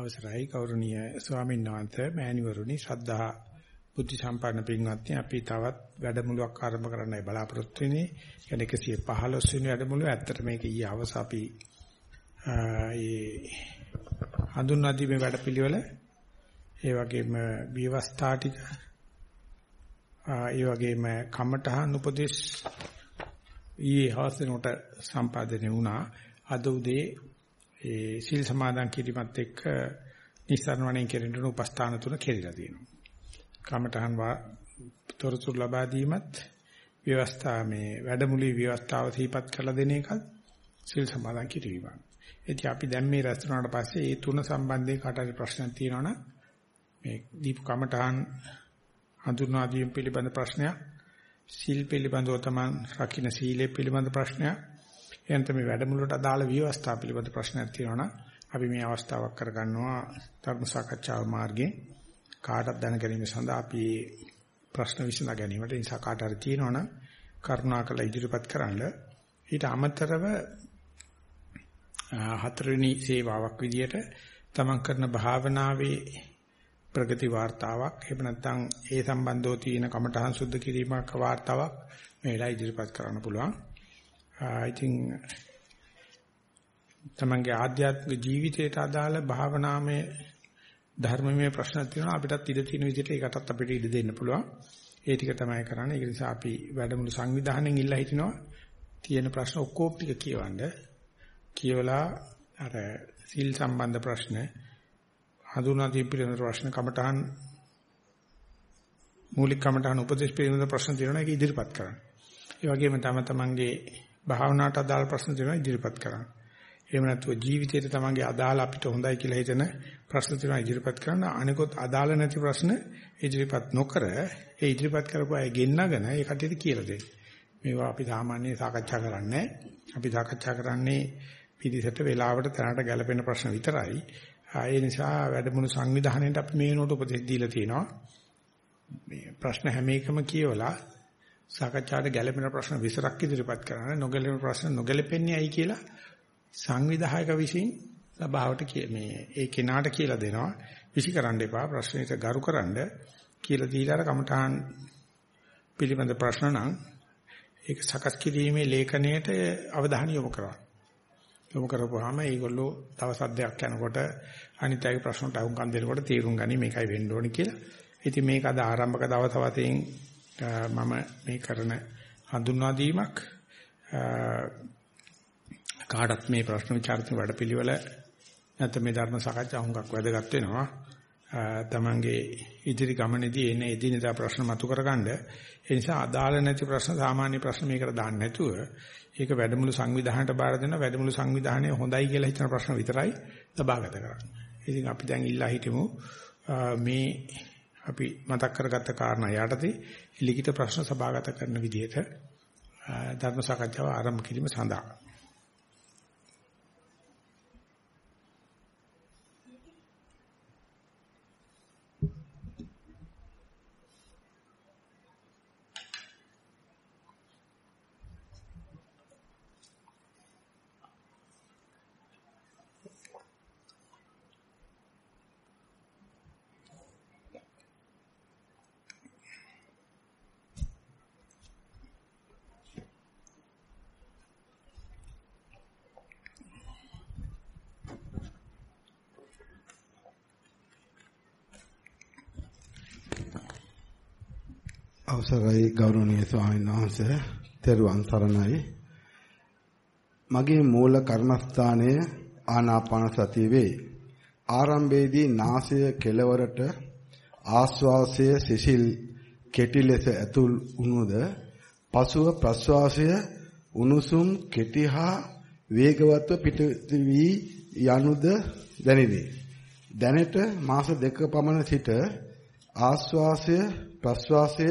අවසරයි ගෞරවනීය ස්වාමීන් වහන්සේ මෑණිවරුනි ශ්‍රද්ධා බුද්ධ සම්පන්න පින්වත්නි අපි තවත් වැඩමුළුවක් ආරම්භ කරන්නයි බලාපොරොත්තු වෙන්නේ. කියන්නේ 115 වෙනි වැඩමුළුව. ඇත්තට මේක ඊයේ අවස අපි ඒ හඳුන්වා දීමේ වැඩපිළිවෙල ඒ වගේම විවස්ථා ටික ඒ වගේම කමඨහන් උපදේශ ඊයේ හවස වෙනකොට සම්පාදනය වුණා. අද උදේ ඒ සීල් සමාදන් කිරීමත් එක්ක නිස්සාරණ වණෙන් කෙරෙන උපස්ථාන තුන කෙරිලා තියෙනවා. කමඨහන් වා තොරතුරු ලබා දීමත් ව්‍යවස්ථා මේ වැඩමුළුවේ ව්‍යවස්ථාව සිහිපත් කරලා දෙන එකත් සීල් සමාදන් කිරීම. ඉතින් අපි දැන් මේ රැස්තුනාට පස්සේ මේ තුන සම්බන්ධයෙන් කාටරි ප්‍රශ්නක් තියෙනවනම් මේ දීප කමඨහන් හඳුන්වා දීම පිළිබඳ ප්‍රශ්නයක් සීල් පිළිබඳව තමන් රකින්න සීලය පිළිබඳ ප්‍රශ්නයක් එනත මේ වැඩමුළුවට අදාළ විවස්ථා පිළිබඳ ප්‍රශ්නයක් තියෙනවා අපි මේ අවස්ථාවක් කරගන්නවා ධර්ම සාකච්ඡාව මාර්ගයෙන් කාටත් දැන ගැනීම සඳහා අපි ප්‍රශ්න විසඳා ගැනීමට නිසා කාට හරි තියෙනවනම් කරුණාකරලා ඉදිරිපත් කරන්න ඊට අමතරව හතරවෙනි සේවාවක් විදියට තමන් කරන භාවනාවේ ප්‍රගති වාර්තාවක් එහෙම නැත්නම් ඒ සම්බන්ධව තියෙන කමඨහං සුද්ධ කිරීමක් වාර්තාවක් මේ වෙලාව ඉදිරිපත් කරන්න පුළුවන්. ඉතින් තමන්ගේ ආධ්‍යාත්මික ජීවිතයට අදාළ භාවනාමය ධර්මමය ප්‍රශ්න තියෙනවා අපිටත් ඉඩ තියෙන විදිහට ඒකටත් අපිට ඉඩ දෙන්න පුළුවන්. ඒ ටික තමයි කරන්නේ. ඒ නිසා අපි වැඩමුළු සංවිධානයෙන් ඉල්ලා හිටිනවා තියෙන ප්‍රශ්න ඔක්කොම ටික කියවන්න. කියවලා අර සිල් සම්බන්ධ ප්‍රශ්න හඳුනා දී පිළිබඳ ප්‍රශ්න කමටහන් මූලික කමටහන් උපදේශ පිළිබඳ ප්‍රශ්න තියෙනවා ඒක ඉදිරිපත් කරන්න. ඒ වගේම තම තමන්ගේ භාවනාවට අදාළ ප්‍රශ්න තියෙනවා ඉදිරිපත් කරන්න. එහෙම නැත්නම් ජීවිතේට තමන්ගේ අදාළ අපිට හොඳයි කියලා හිතන ප්‍රශ්න තියෙනවා ඉදිරිපත් කරන්න. අනිකොත් අදාළ නැති ප්‍රශ්න ඉදිරිපත් නොකර ඒ ඉදිරිපත් කරපු අය ගෙන්නගෙන ඒ කටියට කියලා දෙන්න. මේවා අපි සාමාන්‍යයෙන් සාකච්ඡා කරන්නේ අපි සාකච්ඡා කරන්නේ පිළිසෙට වෙලාවට තැනට ගැලපෙන ප්‍රශ්න විතරයි. ඒ නිසා වැඩමුළු සංවිධානයේට අපි මේ නෝට උපදෙස් දීලා තියෙනවා. මේ ප්‍රශ්න හැම එකම කියවලා සාකච්ඡාට ගැළපෙන ප්‍රශ්න විසරක් ඉදිරිපත් කරන්න නොගැලපෙන ප්‍රශ්න නොගැලපෙන්නේ ඇයි කියලා සංවිධායක විසින් සභාවට මේ ඒ කෙනාට කියලා දෙනවා. විසිකරන්න එපා ප්‍රශ්නෙට ගරුකරනද කියලා දීලා අර කමඨාන් පිළිබඳ ප්‍රශ්න නම් ඒක සකස් කිරීමේ ලේඛනයට අවධානය යොමු කරනවා. යොමු කරපුවාම ඒගොල්ලෝ දවස් අධ්‍යයක් යනකොට අනිත් අයගේ ප්‍රශ්නට අහුම්කම් දෙනකොට තීරුම් ගනි මේකයි වෙන්න ඕනේ කියලා. ඉතින් මේක අද ආරම්භක දවස් වතෙන් මම මේ කරන හඳුන්වා දීමක් කාටත් මේ ප්‍රශ්න විචාරතුන වැඩපිළිවෙල නැත්නම් මේ ධර්ම සාකච්ඡා හුඟක් වැදගත් වෙනවා. තමන්ගේ ඉදිරි ගමනේදී එන එදිනෙදා ප්‍රශ්න මතු කරගන්න. ඒ නිසා අදාළ නැති ප්‍රශ්න සාමාන්‍ය ප්‍රශ්න මේකට දාන්න නැතුව ඒක වැඩමුළු සංවිධානයට බාර දෙන වැඩමුළු සංවිධානය හොඳයි කියලා හිතන ප්‍රශ්න විතරයි සභාගත කරන්නේ. ඉතින් අපි දැන් ඉල්ලා හිටමු මේ අපි මතක් කරගත්ත කාරණා යටතේ ලිඛිත ප්‍රශ්න සභාගත කරන විදිහට ධර්ම සාකච්ඡාව ආරම්භ කිරීම සඳහා. අවසරයි ගෞරවනීය ස්වාමීන් වහන්සේ. තෙරුවන් සරණයි. මගේ මූල කර්මස්ථානය ආනාපාන සතිය වේ. ආරම්භයේදී නාසය කෙළවරට ආශ්වාසය සිසිල් කෙටි ලෙස ඇතුල් වුණොද පසුව ප්‍රශ්වාසය උණුසුම් කෙටි හා වේගවත්ව පිට වී යනුද දැනිනි. දැනට මාස දෙක පමණ සිට ආශ්වාසය ප්‍රශ්වාසය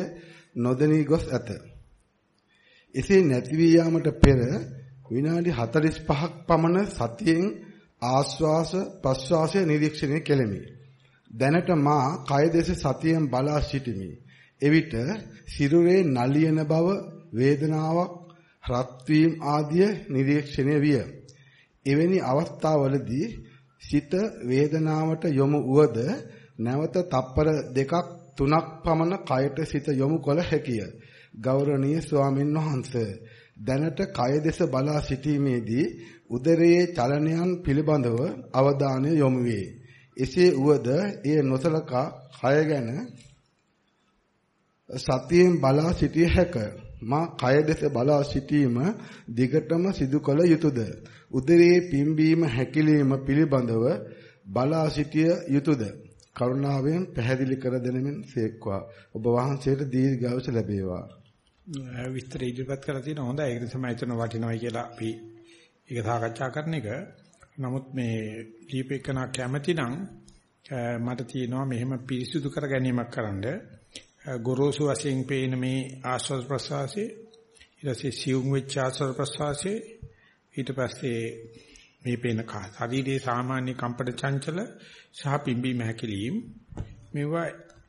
නොදැනී ගොස් ඇත. එසේ නැති වී යාමට පෙර විනාඩි 45ක් පමණ සතියෙන් ආශ්වාස ප්‍රශ්වාසය නිරීක්ෂණය කෙලෙමි. දැනට මා කය දෙස සතියෙන් බලා සිටිමි. එවිට සිරුරේ නලියන බව, වේදනාවක්, රත් වීම ආදිය නිරීක්ෂණය විය. එවැනි අවස්ථාවලදී සිත වේදනාවට යොමු වුවද නැවත තප්පර දෙකක් තුනක් පමණ කයට සිත යොමු කළ හැකිය. ගෞරවනීය ස්වාමින් වහන්සේ දැනට කය දෙස බලා සිටීමේදී උදරයේ චලනයන් පිළිබඳව අවධානය යොමු වේ. එසේ වුවද එය නොසලකා කය ගැන සතියෙන් බලා සිටිය හැක. මා කය දෙස බලා සිටීම දිගටම සිදු කළ යුතුයද? උදරයේ පිම්බීම හැකිලිම පිළිබඳව බලා සිටිය යුතුයද? කරුණාවෙන් පැහැදිලි කර දෙනෙමින් සේක්වා. ඔබ වහන්සේට දීර්ඝායුෂ ලැබේවා. විස්තර ඉදිරිපත් කරලා තියෙන හොඳයි. ඒක තමයි එතන වටිනවයි කියලා අපි ඒක සාකච්ඡා කරන එක. නමුත් මේ දීපේකන කැමැති නම් මට තියෙනවා මෙහෙම පිරිසුදු කර ගැනීමක් කරන්න. ගොරෝසු වශයෙන් පේන මේ ආස්වාද ප්‍රසවාසයේ ඊට පස්සේ සියුම් වෙච්ච ආස්වාද ප්‍රසවාසයේ ඊට පස්සේ මේ පේන ශරීරයේ සාමාන්‍ය කම්පන චංචල සහ පිම්බීම හැකිලිම්. මේවා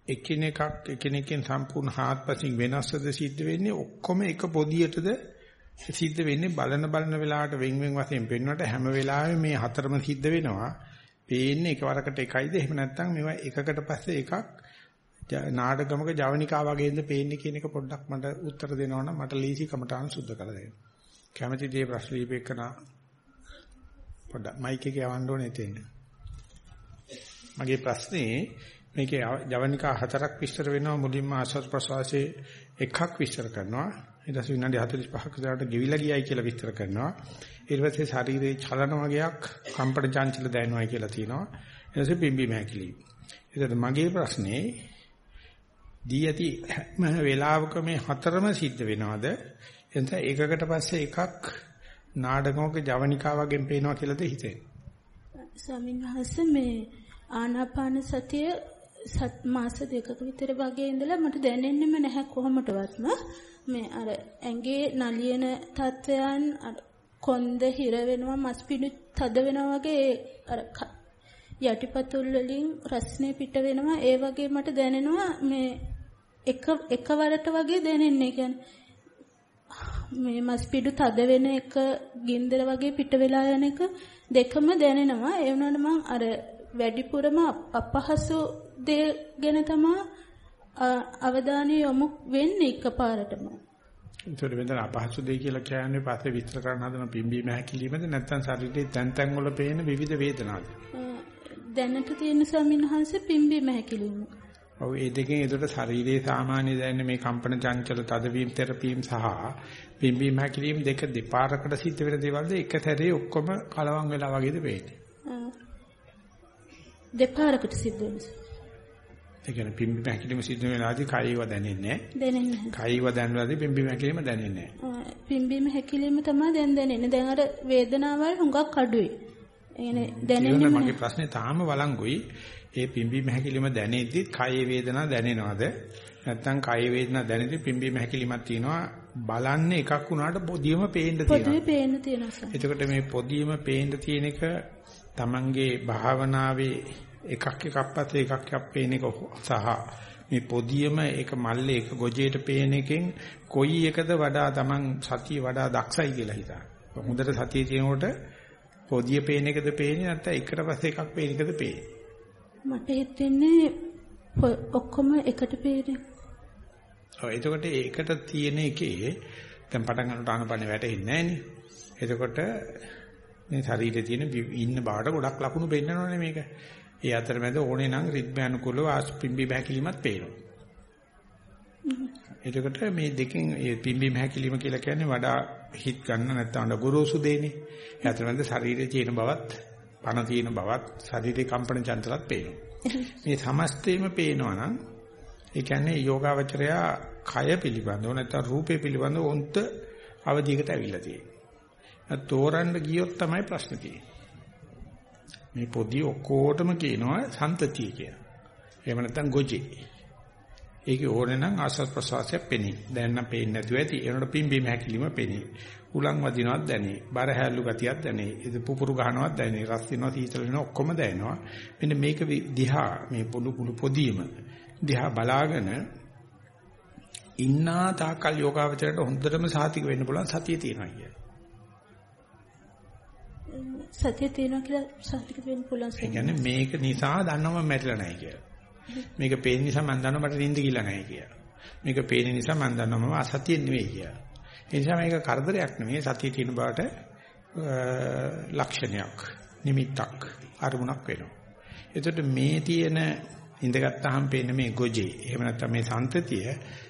එකිනෙකක් එකිනෙකෙන් සම්පූර්ණ හාත්පසින් වෙනස්ද සිද්ධ වෙන්නේ? ඔක්කොම එක පොදියටද සිද්ධ වෙන්නේ? බලන බලන වෙලාවට වෙන් වෙන් වශයෙන් පෙන්වන්නට හැම වෙලාවෙම මේ හතරම සිද්ධ වෙනවා. පේන්නේ එකවරකට එකයිද? එහෙම නැත්නම් මේවා එකකට පස්සේ එකක් නාටකමක ජවනිකා වගේද පේන්නේ කියන එක පොඩ්ඩක් මට උත්තර දෙනවනම් මට ලීසි කමටහන් සුද්ධ කරලා දෙන්න. කැමැති දේ ප්‍රශ්න ලියපෙකන පොඩ්ඩක් මයික් එකේ යවන්න ඕනේ එතෙන්. මගේ ප්‍රශ්නේ මේකේ ජවනිකා හතරක් විස්තර වෙනවා. මුලින්ම ආස්වාද ප්‍රසවාසයේ එකක් විස්තර කරනවා. ඊට පස්සේ විනාඩි 45ක විතරට ගෙවිලා ගියයි කියලා විස්තර කරනවා. ඊට පස්සේ ශරීරයේ චලන වගේක් කම්පන චංචල දැනෙනවා කියලා තියෙනවා. ඊට පස්සේ පිම්බීම හැකිලි ඊට මගේ ප්‍රශ්නේ දී ඇති හැම වෙලාවක මේ හතරම සිද්ධ වෙනවද? එතන එකකට පස්සේ එකක් නාඩගමක ජවනිකා වගේ පේනවා කියලාද හිතෙන්නේ ස්වාමීන් වහන්සේ මේ ආනාපාන සතිය සත් මාස දෙකක විතර වගේ ඉඳලා මට දැනෙන්නෙම නැහැ කොහොමදවත්ම මේ අර ඇඟේ නලියන තත්වයන් අර කොන්ද හිර වෙනවා මස් පිඩු තද වෙනවා වගේ අර යටිපතුල් වලින් රස්නේ පිට වෙනවා. ඒ වගේ මට දැනෙනවා මේ එක එකවරට වගේ දැනෙන්නේ. කියන්නේ මේ මස් පිඩු තද වෙන එක ගින්දර වගේ පිට වෙලා යන එක දෙකම දැනෙනවා. ඒ වුණාට මම අර වැඩිපුරම අපහසු දේ ගැන තමයි අවධානය යොමු වෙන්නේ එකපාරටම. ඒතර මෙතන අපහසු දෙය කියලා කියන්නේ පස්සේ විස්තර කරන්න හදන පිම්බීම හැකිලිමද නැත්නම් ශරීරයේ තැන් තැන් වල පේන විවිධ වේදනාද? දැනට තියෙන ස්වාමින්වහන්සේ පිම්බීම හැකිලිම. ඔව් ඒ දෙකෙන් ඒකට ශරීරයේ සාමාන්‍ය දැනෙන මේ කම්පන චංචල තදවීම තෙරපීම් සහ පිම්බීම හැකිලිම දෙක දෙපාරකට සිද්ධ වෙන දේවල්ද එක සැරේ ඔක්කොම කලවම් වෙලා වගේද වෙන්නේ? දෙපාරකට සිද්ධ වෙනවා. ඒ කියන්නේ පිම්බි මැකිලිම සිද්ධ වෙලාදී කයව දැනෙන්නේ නැහැ. දැනෙන්නේ නැහැ. කයව දැනලාදී පිම්බි මැකිලිම දැනෙන්නේ නැහැ. පිම්බීම හැකිලිම තමයි දැන් දැනෙන්නේ. දැන් අර වේදනාවල් හුඟක් අඩුයි. ඒ දැනෙන්නේ මගේ ප්‍රශ්නේ තාම වළංගුයි. ඒ පිම්බි මැකිලිම දැනෙද්දි කයේ වේදනාව දැනෙනවද? නැත්නම් කයේ වේදනාව දැනෙද්දි පිම්බි මැකිලිමක් තියෙනවා බලන්නේ එකක් වුණාට පොදියම පේන්න තියෙනවා. පොදිය පේන්න තියෙනවා. එතකොට මේ පොදියම පේන්න තියෙන එක තමන්ගේ භාවනාවේ එකක් එකක් පස්සේ එකක් අපේන එක සහ මේ පොදියම ඒක මල්ලේ එක ගොජේට පේන එකෙන් කොයි එකද වඩා තමන් සතිය වඩා දක්ෂයි කියලා හිතා. හොඳට සතිය තියෙනකොට පොදිය පේන එකද පේන්නේ නැත්නම් එකට පස්සේ එකක් පේන එකද පේන්නේ? මට හිතෙන්නේ ඔක්කොම එකට පේන්නේ. ඔව් එතකොට ඒකට තියෙන එකේ දැන් පටන් ගන්නට ආනපන වැටෙන්නේ නැහැ නේ. එතකොට මේ ශරීරයේ තියෙන ඉන්න බාට ගොඩක් ලකුණු පෙන්නනෝනේ මේක. ඒ අතරමැද ඕනේ නම් රිද්ම අනුකූලව ආස්පිම්බි බහැකිලිමත් පේනවා. එතකොට මේ දෙකෙන් මේ පිම්බි බහැකිලිම කියලා කියන්නේ වඩා හිත ගන්න නැත්නම් ගොරෝසු දෙන්නේ. ඒ අතරමැද ශරීරයේ තියෙන බවත්, පණ තියෙන බවත්, ශරීරේ කම්පන චංචලත් පේනවා. මේ සමස්තේම පේනවා නම් ඒ කියන්නේ යෝගාවචරයා කය පිළිබඳව නැත්නම් රූපේ පිළිබඳව උන්ට අවධියකට ඇවිල්ලා තියෙනවා. තෝරන්න ගියොත් තමයි ප්‍රශ්න තියෙන්නේ. මේ පොඩි ඔක්කොටම කියනවා සන්තතිය කියලා. එහෙම නැත්නම් ගොජේ. ඒකේ ඕනේ නම් ආස්වාද ප්‍රසවාසය පෙනේ. දැන් නම් පේන්නේ නැතුව ඇති. ඒනොට පිම්බීම හැකිලිම පෙනේ. උලන් වදිනවත් දැනේ. බර හැල්ලු ගතියක් දැනේ. ඒ පුපුරු ගහනවත් දැනේ. රස් වෙනවා සීතල වෙනවා ඔක්කොම දැනෙනවා. මෙන්න මේක දිහා මේ පොඩු කුළු පොදියම දිහා බලාගෙන ඉන්නා තාකල් යෝගාවචරයට හොඳටම සාතික වෙන්න පුළුවන් සතිය තියෙනවා කියන්නේ. සතිය තියෙනවා කියලා සාතික වෙන්න පුළුවන් ඒ කියන්නේ මේක නිසා දන්නව මම මැරිලා නැහැ කියලා. මේක පේන නිසා මම දන්නවා මට නිින්ද කියලා නැහැ කියලා. මේක පේන නිසා මම දන්නවා මම අසතිය නෙවෙයි කියලා. ඒ නිසා මේක කරදරයක් නෙවෙයි සතිය තියෙන බවට ලක්ෂණයක් නිමිත්තක් අරමුණක් වෙනවා. එතකොට මේ තියෙන ඉඳගත්තාම පේන මේ ගොජේ එහෙම නැත්නම් මේ සන්තතිය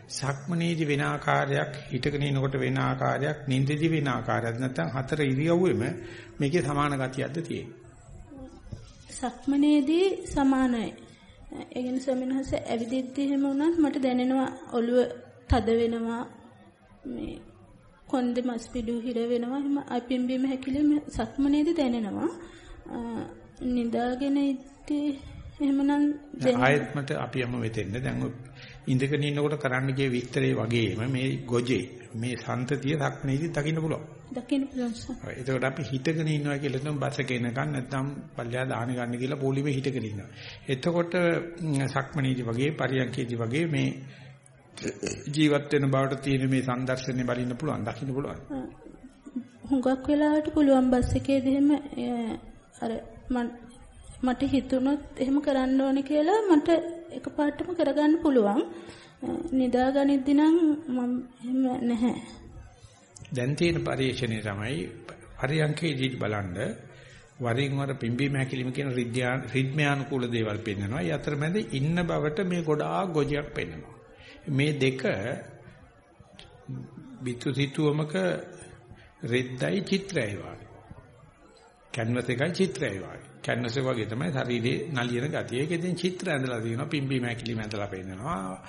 සක්මනේදි වෙන ආකාරයක් හිටගෙන ඉනකොට වෙන ආකාරයක් නිින්දදි වෙන ආකාරයක් නැත්නම් හතර ඉරියව්වෙම මේකේ සමාන ගතියක්ද තියෙන්නේ? සක්මනේදී සමානයි. ඒ කියන්නේ ස්වාමීන් ඇවිදිද්දී එහෙම වුණත් මට දැනෙනවා ඔළුව තද වෙනවා මේ කොන්දේ මස් පිඩු හිර වෙනවා එහෙම අපින්බීම හැකිලිම සක්මනේදී දැනෙනවා. නිදාගෙන ඉද්දී එහෙමනම් ආයෙත් මට අපි යමු වෙතෙන්න දැන් ඉඳගෙන ඉන්නකොට කරන්න ගිය විස්තරේ වගේම මේ ගොජේ මේ සන්තතිය සක්මනේදී දකින්න පුළුවන්. දකින්න පුළුවන් සර්. එතකොට අපි හිතගෙන ඉන්නවා කියලා හිතමු බස් එකේ එනකන් නැත්නම් පල්ලියා දාන ගන්න කියලා පොලිමේ හිටගෙන ඉන්නවා. එතකොට සක්මනේදී වගේ පරියන්කේදී වගේ මේ ජීවත් වෙන බවට තියෙන මේ සංදර්ශනේ බලින්න පුළුවන් දකින්න පුළුවන්. හුඟක් වෙලාවට පුළුවන් බස් එකේදී එහෙම අර මට හිතුනොත් එහෙම කරන්න ඕනේ කියලා මට එකපාරටම කරගන්න පුළුවන්. නිදාගනිද්දි නම් මම එහෙම නැහැ. දැන් තියෙන පරිශ්‍රණය තමයි පරියන්කේදී බලන්න වරින් වර පිම්බීම හැකිලිම කියන රිද්මයානුකූල දේවල් පෙන්වනවා. ඒ අතරමැද ඉන්න බවට මේ ගොඩාක් ගොජයක් පෙන්වනවා. මේ දෙක විතු සිතුවමක රෙද්දයි චිත්‍රයයි වගේ. කැන්වස් එකයි චිත්‍රයයි වගේ. කැන්වස් එක වගේ තමයි ශරීරේ නලියන ගතිය. ඒකෙන් චිත්‍ර ඇඳලා තියෙනවා. පිම්බීම හැකිලිම ඇඳලා පෙන්නනවා.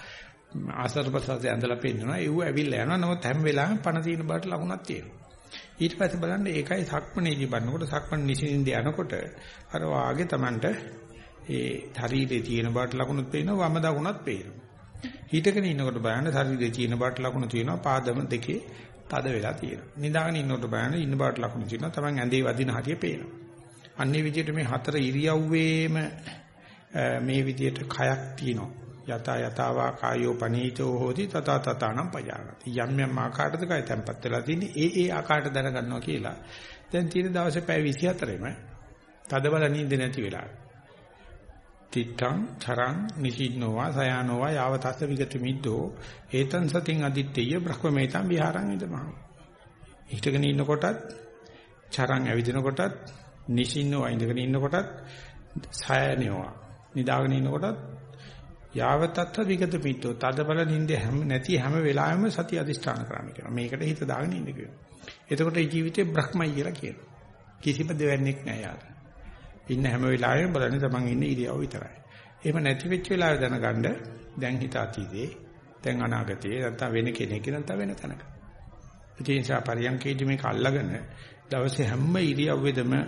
ආසර්පසස ඇඳලා පෙන්නනවා. ඒව ඇවිල්ලා යනවා. නමුත් හැම වෙලාවෙම පණ තියෙන බාට ලකුණක් තියෙනවා. ඊට පස්සේ බලන්න ඒකයි සක්මනේදී බලනකොට සක්මන් නිසින්ද යනකොට අර වාගේ Tamanට ඒ ශරීරේ තියෙන බාට ලකුණුත් පේනවා. වම දකුණත් පේනවා. හිටගෙන ඉන්නකොට බලන්න ශරීරයේ තියෙන බාට ලකුණු තියෙනවා. පාදම දෙකේ තද වෙලා තියෙනවා. නිදාගෙන ඉන්නකොට බලන්න ඉන්න බාට ලකුණු තියෙනවා. Taman ඇඳේ වදින හරිය පේනවා. අන්නේ විදිහට මේ හතර ඉරියව්වේම මේ විදිහට කයක් තියෙනවා. යත යතාවා කායෝ පනීතෝ හෝති තත තතානම් පජානති. යම් යම් ආකාරයකට කය තැම්පත් වෙලා තියෙන්නේ ඒ ඒ ආකාරයට දැනගන්නවා කියලා. දැන් තියෙන දවසේ පැය 24ෙම තදබල නිින්ද නැති වෙලා. තිත්තං චරං නිසින්නෝවා සයානෝවා යාවතස්ස විගත මිද්දෝ ඒතං සතින් අදිත්තේය බ්‍රහ්මමේතං විහාරං ඉදමහ. හිටගෙන ඉන්නකොටත් චරං ඇවිදිනකොටත් නිසින්නෝ ඉඳගෙන ඉන්නකොටත් සයනෝවා නිදාගෙන ඉන්නකොටත් යාවතත්ත විගත පිටෝ තදබල නින්ද හැම නැති හැම වෙලාවෙම සතිය අදිෂ්ඨාන කරන්න කියනවා. මේකට හිත දාගෙන ඉන්න කියනවා. එතකොට මේ ජීවිතේ බ්‍රහ්මයි කියලා කියනවා. කිසිම දෙවන්නේක් නැහැ යාර ඉන්න හැම වෙලාවෙම බලන්නේ තමන් ඉන්න ඉරියව් විතරයි. එහෙම නැති වෙච්ච වෙලාව දැනගන්න දැන් හිත අතීතේ දැන් අනාගතේ නැත්නම් වෙන කෙනෙක් නැත්නම් වෙන තැනක. ඒ නිසා පරියන්කේදී මේක අල්ලගෙන දවසේ හැම ඉරියව්වෙදම මේ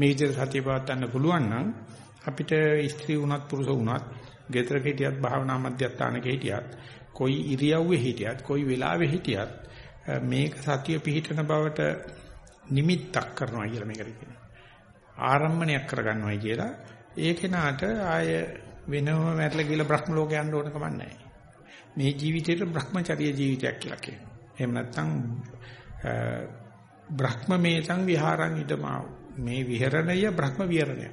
විදිහට සතිය පවත්වන්න පුළුවන් නම් අපිට ස්ත්‍රී වුණත් පුරුෂ වුණත් ගෙදරක හිටියත් භාවනා මධ්‍යස්ථානක හිටියත් කොයි ඉරියව්වේ හිටියත් කොයි වෙලාවෙ හිටියත් මේක සතිය පිහිටන බවට නිමිත්තක් කරනවා කියලා මේකට කියනවා. ආරම්මණයක් කරගන්නවයි කියලා ඒ කෙනාට ආය වෙනම මැරලා ගිහලා බ්‍රහ්ම ලෝකේ යන්න ඕන කමක් නැහැ. මේ ජීවිතේට බ්‍රහ්මචර්ය ජීවිතයක් කියලා කියනවා. එහෙම නැත්නම් බ්‍රහ්මමේතං විහාරං ඉදමා මේ විහරණය බ්‍රහ්ම විහරණය.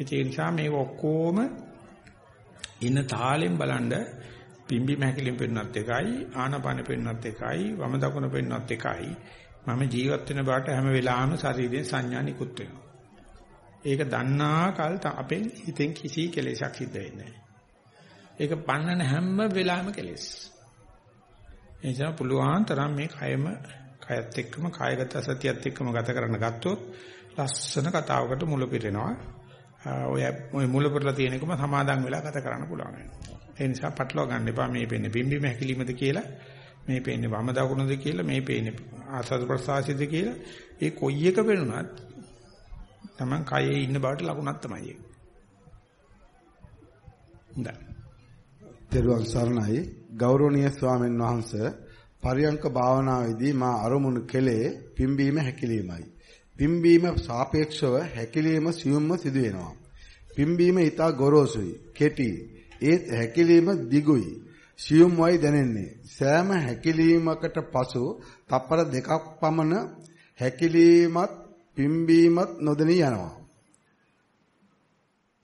ඒ නිසා මේ ඔක්කොම ඉන තාලෙන් බලනද පිම්බි මහකලින් පෙන්නත් එකයි ආනපාන පෙන්නත් එකයි වම දකුණ පෙන්නත් එකයි මම ජීවත් වෙන බාට හැම වෙලාවෙම ශරීරයෙන් සංඥා නිකුත් වෙනවා. ඒක දන්නා කල් අපෙන් හිතෙන් කිසි කෙලෙසක් සිද්ධ වෙන්නේ නැහැ. ඒක පන්නන හැම වෙලාවෙම කෙලෙස්. ඒ නිසා පුළුවන් තරම් මේ කයම කයත් එක්කම කායගත සතියත් එක්කම ගත කරන්න ගත්තොත් ලස්සන කතාවකට මුල පිරෙනවා. ඔය ඔය මුල පුරලා තියෙන එකම සමාදන් වෙලා ගත කරන්න පුළුවන් වෙනවා. ඒ නිසා පටලවා ගන්න එපා මේ පෙන්නේ බිම්බි මහකිලිමද කියලා මේ පෙන්නේ වම දකුණද කියලා මේ පෙන්නේ ආසද ප්‍රසආසිද කියලා ඒ කොයි එක වෙනුණත් Taman කයේ ඉන්න බවට ලකුණක් තමයි ඒක. හොඳයි. තෙරුවන් සරණයි ගෞරවනීය ස්වාමීන් වහන්සේ පරියංක භාවනාවේදී මා අරමුණු කෙලේ පිම්බීම හැකිලීමයි. පිම්බීම සාපේක්ෂව හැකිලීම සියුම්ම සිදු වෙනවා. පිම්බීම ඊටා ගොරෝසුයි, කෙටි. ඒත් හැකිලීම දිගුයි. සියුම්වයි දැනෙන්නේ. සෑම හැකිලීමකට පසු තප්පර දෙකක් පමණ හැකිලීමත් පිම්බීමත් නොදෙනී යනවා.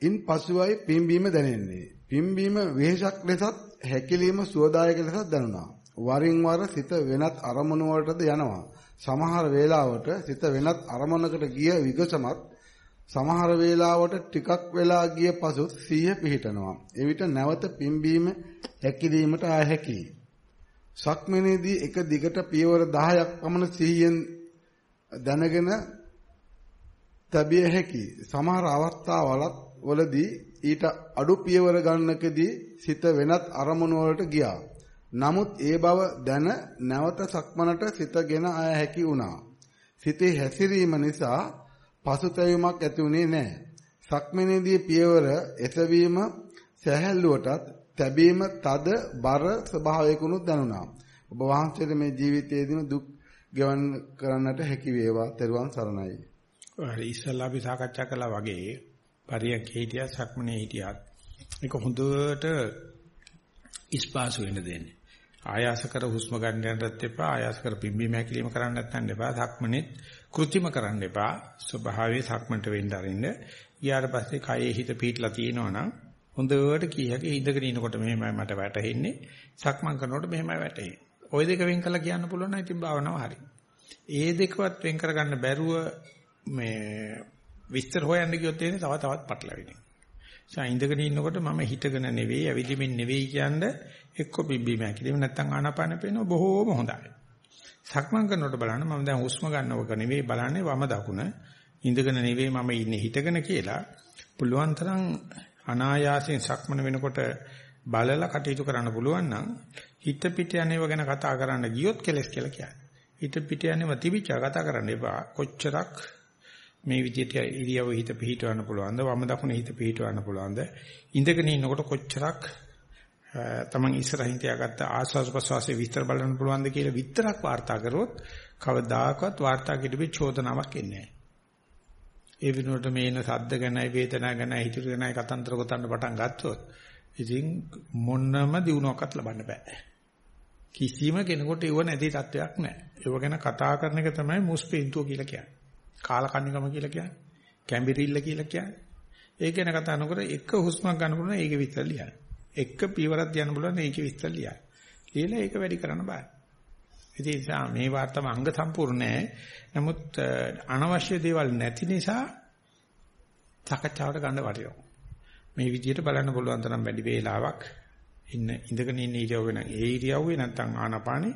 ඉන් පසුවයි පිම්බීම දැනෙන්නේ. පිම්බීම වෙහසක් ලෙසත් හැකිලිම සුවදායක ලෙසත් දැනුණා. වරින් වර සිත වෙනත් අරමුණු වලටද යනවා. සමහර වේලාවට සිත වෙනත් අරමුණකට ගිය විගසමත් සමහර වේලාවට ටිකක් වෙලා ගිය පසු සිහිය පිහිටනවා. එවිට නැවත පිම්බීම හැකිලීමට ආ හැකියි. සක්මනේදී එක දිගට පියවර 10ක් පමණ සිහියෙන් දැනගෙන තැබිය හැකි. සමහර අවස්ථාවලත් වලදී ඊට අඩු පියවර ගන්නකදී සිත වෙනත් අරමුණු වලට ගියා. නමුත් ඒ බව දැන නැවත සක්මනට සිතගෙන ආය හැකි වුණා. සිතේ හැසිරීම නිසා පසුතැවීමක් ඇති වුණේ නැහැ. සක්මනේදී පියවර එසවීම සැහැල්ලුවටත් තැබීම තද බර ස්වභාවයකුණුත් දැනුණා. ඔබ වහන්සේට මේ ජීවිතයේදීම දුක් ගෙවන් කරන්නට හැකි වේවා. ත්වන් සරණයි. හරි ඉස්සල්ලා අපි සාකච්ඡා කළා වගේ පරියන්ක හිටියත් සක්මනේ හිටියත් ඒක හොඳට ඉස්පාසු වෙන්න දෙන්නේ. ආයාස කර හුස්ම ගන්න යන්නත් එපා ආයාස කර පිම්බීම හැකිලිම කරන්න නැත්නම් එපා සක්මනේ කෘතිම කරන්න එපා. ස්වභාවයේ සක්මන්ට වෙන්න අරින්න. ඊට පස්සේ කයේ හිත පිටලා තියෙනවා නම් හොඳට කීයක ඉඳගෙන ඉනකොට මෙහෙමයි මට වැටහෙන්නේ. සක්මන් කරනකොට මෙහෙමයි වැටෙන්නේ ওই දෙක වෙන් කළා කියන්න පුළුවන් නම් ඉතින් භාවනාව හරි. ඒ දෙකවත් වෙන් කරගන්න බැරුව මේ විස්තර හොයන්න ගියොත් එන්නේ තව තවත් පටලැවෙනවා සා ඉඳගෙන ඉන්නකොට මම හිතගෙන නෙවෙයි ඇවිදිමින් නෙවෙයි කියන්නේ එක්ක බිබ්බීම හැකිලිම නැත්නම් ආනාපාන පේනවා බොහෝම හොඳයි. සක්මන් කරනකොට බලන්න මම දැන් හුස්ම ගන්නවක නෙවෙයි බලන්නේ වම දකුණ ඉඳගෙන නෙවෙයි මම ඉන්නේ හිටගෙන කියලා පුළුවන් තරම් අනායාසයෙන් සක්මන වෙනකොට බලලා කටයුතු කරන්න පුළුවන් නම් හිත පිට යනේව ගැන කතා කරන්න ගියොත් කෙලස් කියලා කියන්නේ. හිත පිට යනේව තිබිච්ච කතා කරන්න එපා. කොච්චරක් මේ විදිහට ඉරියව හිත පිහිටවන්න පුළුවන්ද වම දකුණ හිත පිහිටවන්න පුළුවන්ද ඉඳගෙන ඉන්නකොට කොච්චරක් තමන් ඉස්සරහින් තියාගත්ත ආස්වාද ප්‍රසවාසයේ විස්තර බලන්න පුළුවන්ද කියලා විතරක් වාර්තා කරොත් කවදාකවත් වාර්තා කිරීමේ චෝදනාවක් එන්නේ නැහැ. ඒ විනෝඩ මේන සද්ද ගැනයි වේදනා ගැනයි හිතුව ගැනයි කතන්දර ගොතන්න පටන් ගත්තොත් ඉතින් මොන්නම දිනුවක්වත් ලබන්න බෑ. කිසිම කෙනෙකුට ඒව නැති තත්වයක් නැහැ. ඒව ගැන කතා කරන එක තමයි මුස්පින්තුව කියලා කියන්නේ. කාලකන්නිකම කියලා කියන්නේ. කැම්බිරිල්ල කියලා කියන්නේ. ඒක ගැන කතා නොකර එක හුස්මක් ගන්නකොට ඒක විතර ලියන්න. එක පියවරක් යන්න බලන්න ඒකේ විස්තර ලියන්න. ලියලා ඒක වැඩි කරන්න බෑ. ඉතින් නිසා මේ වාර්තම අංග සම්පූර්ණ නැහැ. නමුත් අනවශ්‍ය දේවල් නැති නිසා සාකච්ඡාවට ගන්න වටිනවා. මේ විදිහට බලන්න පුළුවන් තරම් වැඩි වේලාවක් ඉන්න ඉඳගෙන ඉන්න ඉරියව්ව නම් ඒ ඉරියව්වේ නැත්නම් ආනාපානේ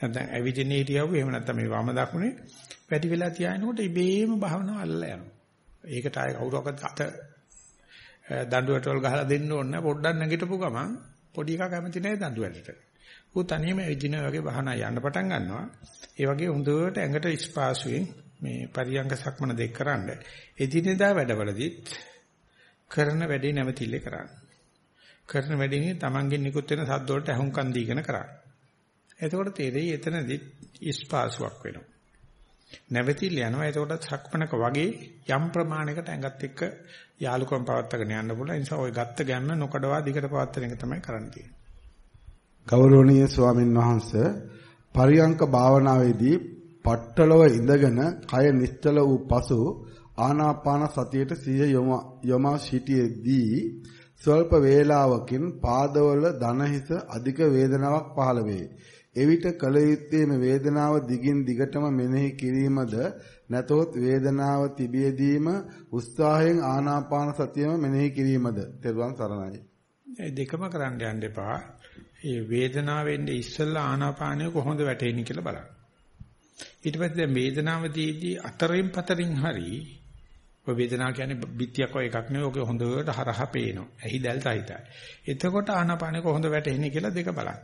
නැත්නම් ඇවිදින ඉරියව්ව එහෙම නැත්නම් මේ වම දකුණේ වැඩි වෙලා තියානකොට ඉබේම භාවනාව අල්ලලා යනවා. ඒකට ආය කවුරක්වත් අත දඬුවට වල ගහලා දෙන්න ඕනේ නැහැ. පොඩ්ඩක් නැගිටපු ගමන් පොඩි එකා කැමති නැහැ දඬුවටට. ඌ තනියම එදින වගේ බහනා යන්න පටන් ගන්නවා. ඒ වගේ හොඳට ඇඟට ස්පාසුවෙන් මේ පරියංග සක්මන දෙක කරන්න. එදිනෙදා වැඩවලදීත් කරන වැඩේ නැවතිල්ලේ කරන්න. කරන වැඩේ තමන්ගෙන් නිකුත් වෙන සද්ද වලට අහුම්කම් දීගෙන කරන්න. එතකොට තේරෙයි එතනදි ස්පාසුවක් වෙනවා. නැවතිල යනවා. එතකොට සක්මනක වගේ යම් ප්‍රමාණයකට ඇඟත් එක්ක යාලුකම් පවත්වාගෙන යන්න පුළුවන්. ඒ නිසා ওই ගත්ත ගැම්ම නොකඩවා දිගට පවත්වන එක තමයි කරන්න තියෙන්නේ. ගෞරවනීය ස්වාමින් වහන්සේ පරියංක භාවනාවේදී පට්ටලව ඉඳගෙන කය නිශ්චල වූ පසු ආනාපාන සතියට සිය යොම යොමා සිටියේදී ස්වල්ප වේලාවකින් පාදවල දනහිස අධික වේදනාවක් පහළ වේ. එවිට කල යුත්තේ මේ වේදනාව දිගින් දිගටම මෙනෙහි කිරීමද නැතොත් වේදනාව තිබියදීම උත්සාහයෙන් ආනාපාන සතියම මෙනෙහි කිරීමද තෙරුවන් සරණයි. ඒ දෙකම කරන්න යන්න එපා. ඒ වේදනාවෙන් ඉස්සෙල්ලා ආනාපානය කොහොමද වැටෙන්නේ කියලා බලන්න. ඊට පස්සේ දැන් වේදනාවදීදී අතරින් පතරින් හරි ඔය වේදනාව කියන්නේ බිත්තියක් වගේ එකක් නෙවෙයි. ඔක හොඳට හරහා පේනවා. ඇහි දැල් තයිතයි. එතකොට ආනාපානය කොහොමද වැටෙන්නේ කියලා දෙක බලන්න.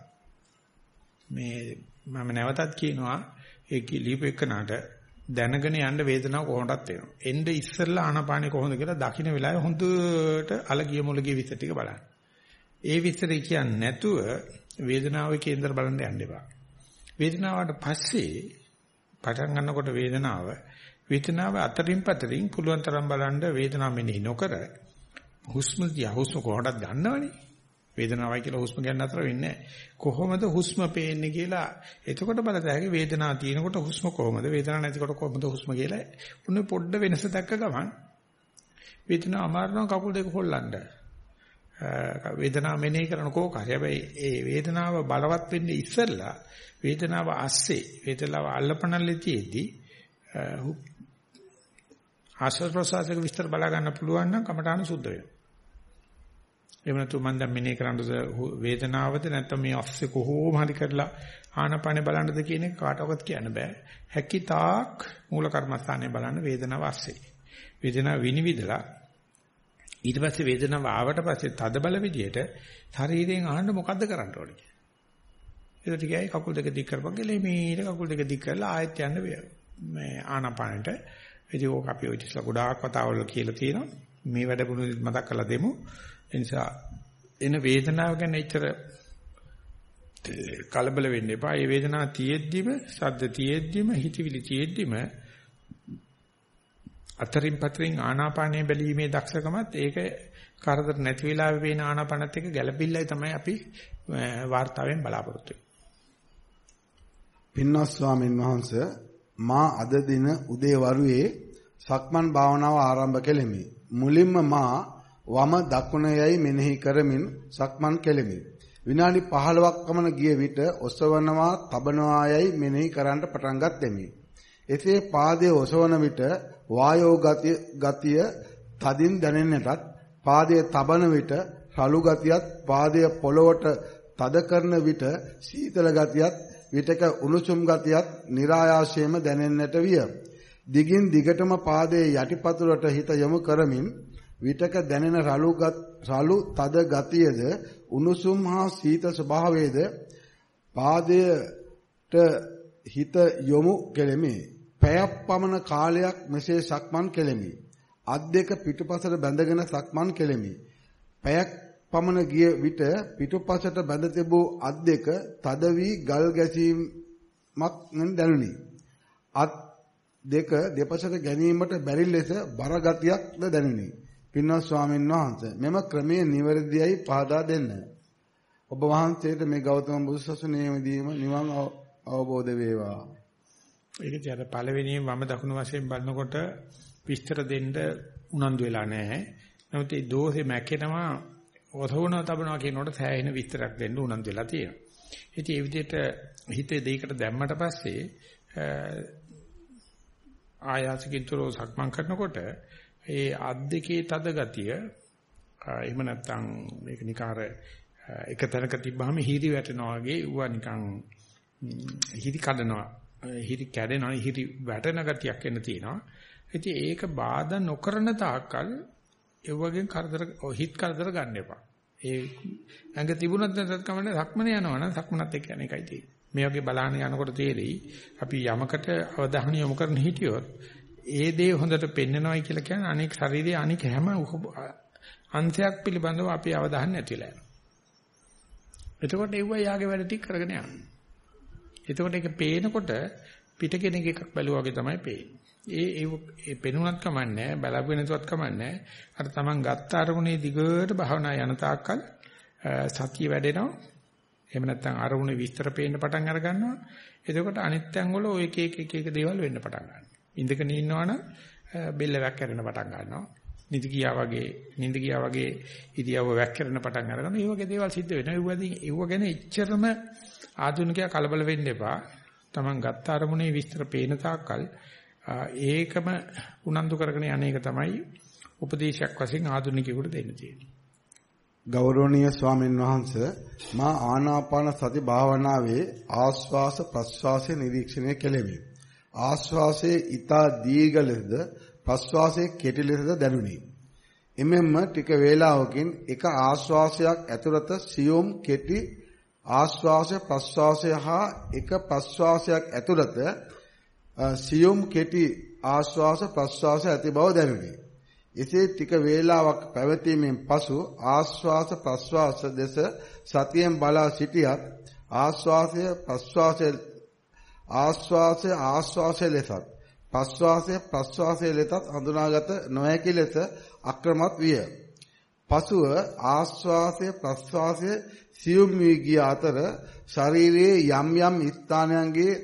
මේ මම නැවතත් කියනවා ඒ ලියපු එකනට දැනගෙන යන්න වේදනාව කොහොමදත් වෙනවා. එnde ඉස්සෙල්ලා ආනාපානෙ කොහොමද කියලා දකින්න වෙලාවේ හොඳට අලගිය මුලගිය විස්තර ටික බලන්න. ඒ විස්තර කියන්නේ නැතුව වේදනාවේ කේන්දර බලන්න යන්න එපා. වේදනාවට පස්සේ පටන් ගන්නකොට වේදනාව වේදනාව අතරින් පතරින් පුළුවන් තරම් බලන්න වේදනාව මෙනෙහි නොකර හුස්ම දිහා හුස්ම කොහොමද ගන්නවනේ. වේදනාවයි කියලා හුස්ම ගන්න අතර වෙන්නේ කොහොමද හුස්ම පේන්නේ කියලා එතකොට බලත හැකි වේදනාව තියෙනකොට හුස්ම කොහොමද? වේදනාවක් නැතිකොට කොහොමද හුස්ම කියලා උන්නේ පොඩ්ඩ වෙනස දැක්ක ගමන් වේදනාව අමාරුනවා කකුල් දෙක හොල්ලන්න. වේදනාව මෙනෙහි කරන කෝක හරි හැබැයි ඒ වේදනාව බලවත් වෙන්නේ ඉස්සෙල්ලා වේදනාව ASCII වේදනාව අල්ලපනල්ලේ තියේදී ආශ්වාස ප්‍රශ්වාසයක විස්තර බලා ගන්න පුළුවන් නම් කමඨාන සුද්ධ වෙනවා. එහෙම නැතු මම දැන් මෙනේ කරන්නද වේදනාවද නැත්නම් මේ අස්සේ කොහොම හරි කරලා ආනපනේ බලන්නද කියන එක කාටවත් කියන්න බෑ. හැකිතාක් මූල කර්මස්ථානේ බලන්න වේදනාව අස්සේ. වේදනාව විනිවිදලා ඊට පස්සේ වේදනාව ආවට පස්සේ තද බල විදියට ශරීරයෙන් අහන්න මොකද්ද කරන්න ඕනේ කියලා. ඒක ටිකයි කකුල් දෙක දික් කරපන් කියලා මේ කකුල් දෙක දික් කරලා ආයෙත් යන්න මේ ආනපනට ඉතින් ඕක අපි ඔය ඉතිස්ලා ගොඩාක් වතාවල කියලා තියෙනවා. මේ වැඩ පුරුදු මතක් කරලා දෙමු. ඒ නිසා එන වේදනාව ගැන එච්චර කලබල වෙන්න එපා. මේ වේදනාව තියෙද්දිම, සද්ද තියෙද්දිම, හිතවිලි තියෙද්දිම අතරින් පතරින් ආනාපානය බැලීමේ දක්ෂකමත් ඒක කරදර නැති වෙලාවෙ වෙන ආනාපානත් එක්ක ගැළපෙILLයි තමයි අපි වார்த்தාවෙන් බලාපොරොත්තු වෙන්නේ. ස්වාමීන් වහන්සේ මා අද දින උදේ වරුවේ සක්මන් භාවනාව ආරම්භ කෙලෙමි. මුලින්ම මා වම දකුණ යයි මෙනෙහි කරමින් සක්මන් කෙලෙමි. විනාඩි 15ක් පමණ ගිය විට ඔසවනවා, තබනවා යයි මෙනෙහි කරන්න පටන් ගත්ෙමි. එසේ පාදයේ ඔසවන විට වායෝ ගතිය තදින් දැනෙන්නටත් පාදයේ තබන විට රළු ගතියත් පාදයේ පොළවට තද කරන විට සීතල ගතියත් විටක උණුසුම් ගතියත් નિરાයාසයෙන්ම දැනෙන්නට විය. දිගින් දිගටම පාදයේ යටිපතුලට හිත යොමු කරමින් විටක දැනෙන රළු රළු තද ගතියද උණුසුම් හා සීත ස්වභාවයේද පාදයට හිත යොමු කෙලෙමි. පැයක් පමණ කාලයක් මෙසේ සක්මන් කෙලෙමි. අත් දෙක පිටුපසට බැඳගෙන සක්මන් කෙලෙමි. පැයක් පමණ ගිය විට පිටුපසට බැඳ තිබූ අත් දෙක තද වී ගල් ගැසීමක් දැනුනි. අත් දෙක දෙපසට ගැනීමට බැරි ලෙස බර ගතියක්ද දැනුනි. පින්වත් ස්වාමීන් වහන්සේ මෙම ක්‍රමයේ නිවැරදියයි පහදා දෙන්න. ඔබ වහන්සේට මේ ගෞතම බුදුසසුනේමදීම නිවන් අවබෝධ වේවා. ඒක තියර පළවෙනියෙන් වම දකුණු වශයෙන් බලනකොට විස්තර දෙන්න උනන්දු වෙලා නැහැ. නමුත් ඒ දෝෂේ මැකෙනවා ඔතවනවා තබනවා කියනකොට සෑහෙන විස්තරයක් දෙන්න උනන්දු වෙලා තියෙනවා. ඉතින් ඒ විදිහට හිතේ දෙයකට දැම්මට පස්සේ ආයාසකින්තරෝ සක්මන් කරනකොට ඒ අත් දෙකේ තද ගතිය එහෙම නැත්නම් මේක නිකාර එක තැනක තිබ්බහම හිරි වැටෙනවා වගේ ඌවා නිකන් හිරි කඩනවා හිරි කැඩෙනවා හිරි වැටෙන ගතියක් එන්න තියෙනවා ඉතින් ඒක බාධා නොකරන තාක්කල් ඒ වගේ කරදර හිත කරදර ගන්න එපා ඒ ඇඟ තිබුණත් නැත්නම් කමන්නේ සක්මන යනවා නම් සක්මනත් එක්ක යන එකයි තියෙන්නේ. මේ වගේ බලාන යනකොට තේරෙයි අපි යමකට අවධානය යොමු කරන හිටියොත් ඒ දේ හොඳට පෙන්නනවායි කියලා කියන්නේ අනෙක් ශරීරයේ අනෙක් හැම අංශයක් පිළිබඳව අපි අවධානය නැතිලා යනවා. එතකොට ඒව යාගේ වැඩ ටික කරගෙන යනවා. එතකොට ඒක පේනකොට පිට කෙනෙක් එකක් බැලුවා වගේ තමයි පේන්නේ. ඒ ඒ පෙනුනත් කමන්නේ බලපු නැතුවත් කමන්නේ අර තමන් ගත්ත අරමුණේ දිගට භාවනා යන තාක්කල් සතිය වැඩෙනවා එහෙම නැත්නම් අරමුණේ විස්තර පේන්න පටන් අර ගන්නවා එතකොට අනිත්යන් වල ඔය එක එක එක එක දේවල් වෙන්න පටන් ගන්නවා ඉඳගෙන ඉන්නවනම් බෙල්ල වැක්කරන පටන් ගන්නවා නිදි ගියා වගේ නිදි ගියා වගේ ඉදියව වැක්කරන පටන් අරගෙන ඒ වගේ දේවල් සිද්ධ වෙනවා ඒවදී ඒව ගැන එච්චරම ආධුනිකයා කලබල වෙන්න එපා තමන් ගත්ත අරමුණේ විස්තර පේන තාක්කල් ඒකම උනන්දු කරගෙන යන්නේක තමයි උපදේශයක් වශයෙන් ආධුනිකයෙකුට දෙන්න තියෙන්නේ. ගෞරවනීය ස්වාමීන් වහන්ස මා ආනාපාන සති භාවනාවේ ආස්වාස ප්‍රස්වාසයේ නිරීක්ෂණය කෙලෙමි. ආස්වාසයේ ඊතා දීර්ඝ ලෙසද ප්‍රස්වාසයේ කෙටි ලෙසද දැනුනි. එමෙන්න ටික වේලාවකින් එක ආස්වාසයක් ඇතුළත සියුම් කෙටි ආස්වාසය ප්‍රස්වාසය හා එක ප්‍රස්වාසයක් ඇතුළත සියුම් කෙටි ආශ්වාස ප්‍රශ්වාස ඇති බව දැනුනි. එසේ ටික වේලාවක් පැවතීමෙන් පසු ආශ්වාස ප්‍රශ්වාස දෙස සතියෙන් බලා සිටියත් ආශ්වාසය ප්‍රශ්වාසය ආශ්වාසය ආශ්වාසය ලෙසත් ප්‍රශ්වාසය ප්‍රශ්වාසය ලෙසත් හඳුනාගත නොහැකි ලෙස අක්‍රමත් විය. පසුව ආශ්වාසය ප්‍රශ්වාසය සියුම් වී ගිය අතර ශරීරයේ යම් යම් ස්ථානයන්ගේ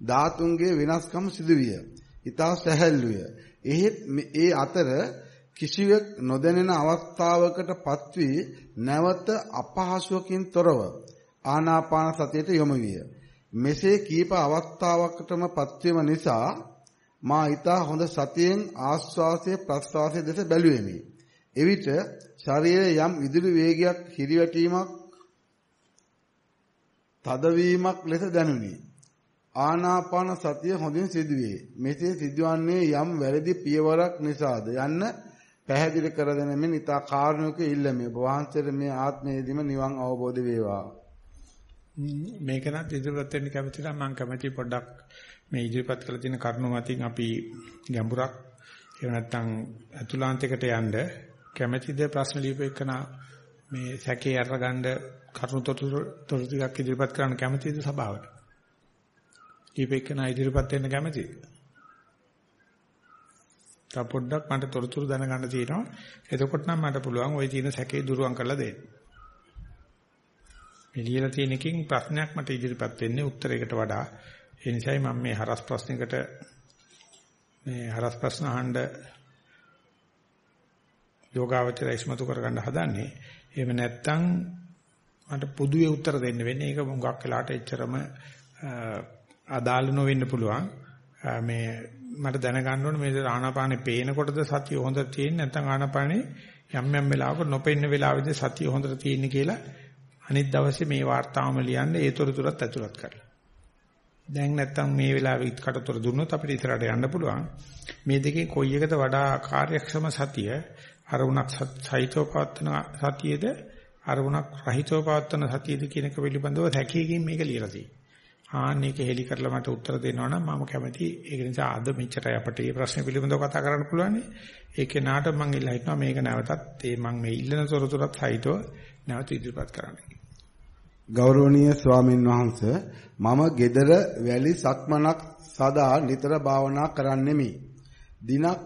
ධාතුන්ගේ වෙනස්කම් සිදුවිය. ඊතා සැහැල්ලුය. එහෙත් ඒ අතර කිසිවෙක් නොදැනෙන අවස්ථාවකට පත්වී නැවත අපහසුවකින් තොරව ආනාපාන සතියට යොමු විය. මෙසේ කීප අවස්ථාවකටම පත්වීම නිසා මා ඊතා හොඳ සතියෙන් ආස්වාසයේ ප්‍රස්වාසයේ දෙස බැලුවෙමි. එවිට ශරීරයේ යම් විදුලි වේගයක් හිරිවැටීමක් තදවීමක් ලෙස දැනුනි. ආනාපාන සතිය හොඳින් සිදුවේ. මෙසේ සිදුවන්නේ යම් වැරදි පියවරක් නිසාද යන්න පැහැදිලි කර දෙනෙමින් ඊතා කාරුණික ඉල්ලමි. වහන්සේට මේ ආත්මයේදීම නිවන් අවබෝධ වේවා. මේක නම් ඉදිරියට වෙන්න කැමති නම් මම කැමති පොඩ්ඩක් මේ ඉදිරිපත් කළ තියෙන කරුණු මතින් අපි ගැඹුරක් එහෙම නැත්නම් අතුලාන්තයකට යන්න කැමැතිද ප්‍රශ්න ලියපෙකන මේ සැකේ අරගන්න කරුණු තොරතුරු ටිකක් ඉදිරිපත් කරන්න කැමැතිද සභාවට? ලියපෙකන ඉදිරිපත් වෙන්න කැමැතිද? තා පොඩ්ඩක් මට තොරතුරු දැනගන්න තියෙනවා. එතකොට නම් මට පුළුවන් ওই තියෙන සැකේ දුරුවන් කරලා දෙන්න. එළියලා තියෙන එකකින් ප්‍රශ්නයක් මට ඉදිරිපත් වෙන්නේ උත්තරයකට වඩා. ඒ නිසායි මම මේ හරස් ප්‍රශ්නයකට මේ හරස් ප්‍රශ්න අහන්න යෝගාවචර ඉස්මතු කරගන්න හදන්නේ. එහෙම නැත්නම් මට පොදුවේ උත්තර දෙන්න වෙන්නේ. ඒක මුගක් වෙලාට එච්චරම අදාළ නොවෙන්න පුළුවන්. මේ මට දැනගන්න ඕනේ මේ ආනාපානේ පේනකොටද සතිය හොඳට තියෙන්නේ නැත්නම් ආනාපානේ යම් යම් වෙලාවක නොපෙන්න වෙලාවෙද සතිය හොඳට තියෙන්නේ කියලා අනිත් දවසේ මේ වார்த்தාවම ලියන්න ඒතරතුරත් ඇතුළත් කරලා. දැන් නැත්තම් මේ වෙලාවේ කටතොර දුන්නොත් අපිට ඉස්සරහට යන්න පුළුවන්. මේ දෙකේ කොයි එකද වඩා කාර්යක්ෂම සතිය අරමුණක් සහිතව පවත්වන සතියේද අරමුණක් රහිතව පවත්වන සතියේද කියන එක පිළිබඳව හැකියකින් මේක ලියලා තියෙනවා. ආන්න එක හෙලි කරලා මට උත්තර දෙනවා නම් මම කැමතියි. ඒක නිසා අද මෙච්චරයි අපට මේ ප්‍රශ්නේ පිළිබඳව කතා කරන්න පුළුවන්. ඒකේ නාට මම ඉල්ලා හිටනවා මේක නැවතත් ඒ මම මේ ඉල්ලන තොරතුරත් සහිතව නැවත ඉදිරිපත් කරන්න. ගෞරවනීය ස්වාමින් වහන්සේ මම gedara වැලි සක්මනක් සදා නිතර භාවනා කරන්නෙමි. දිනක්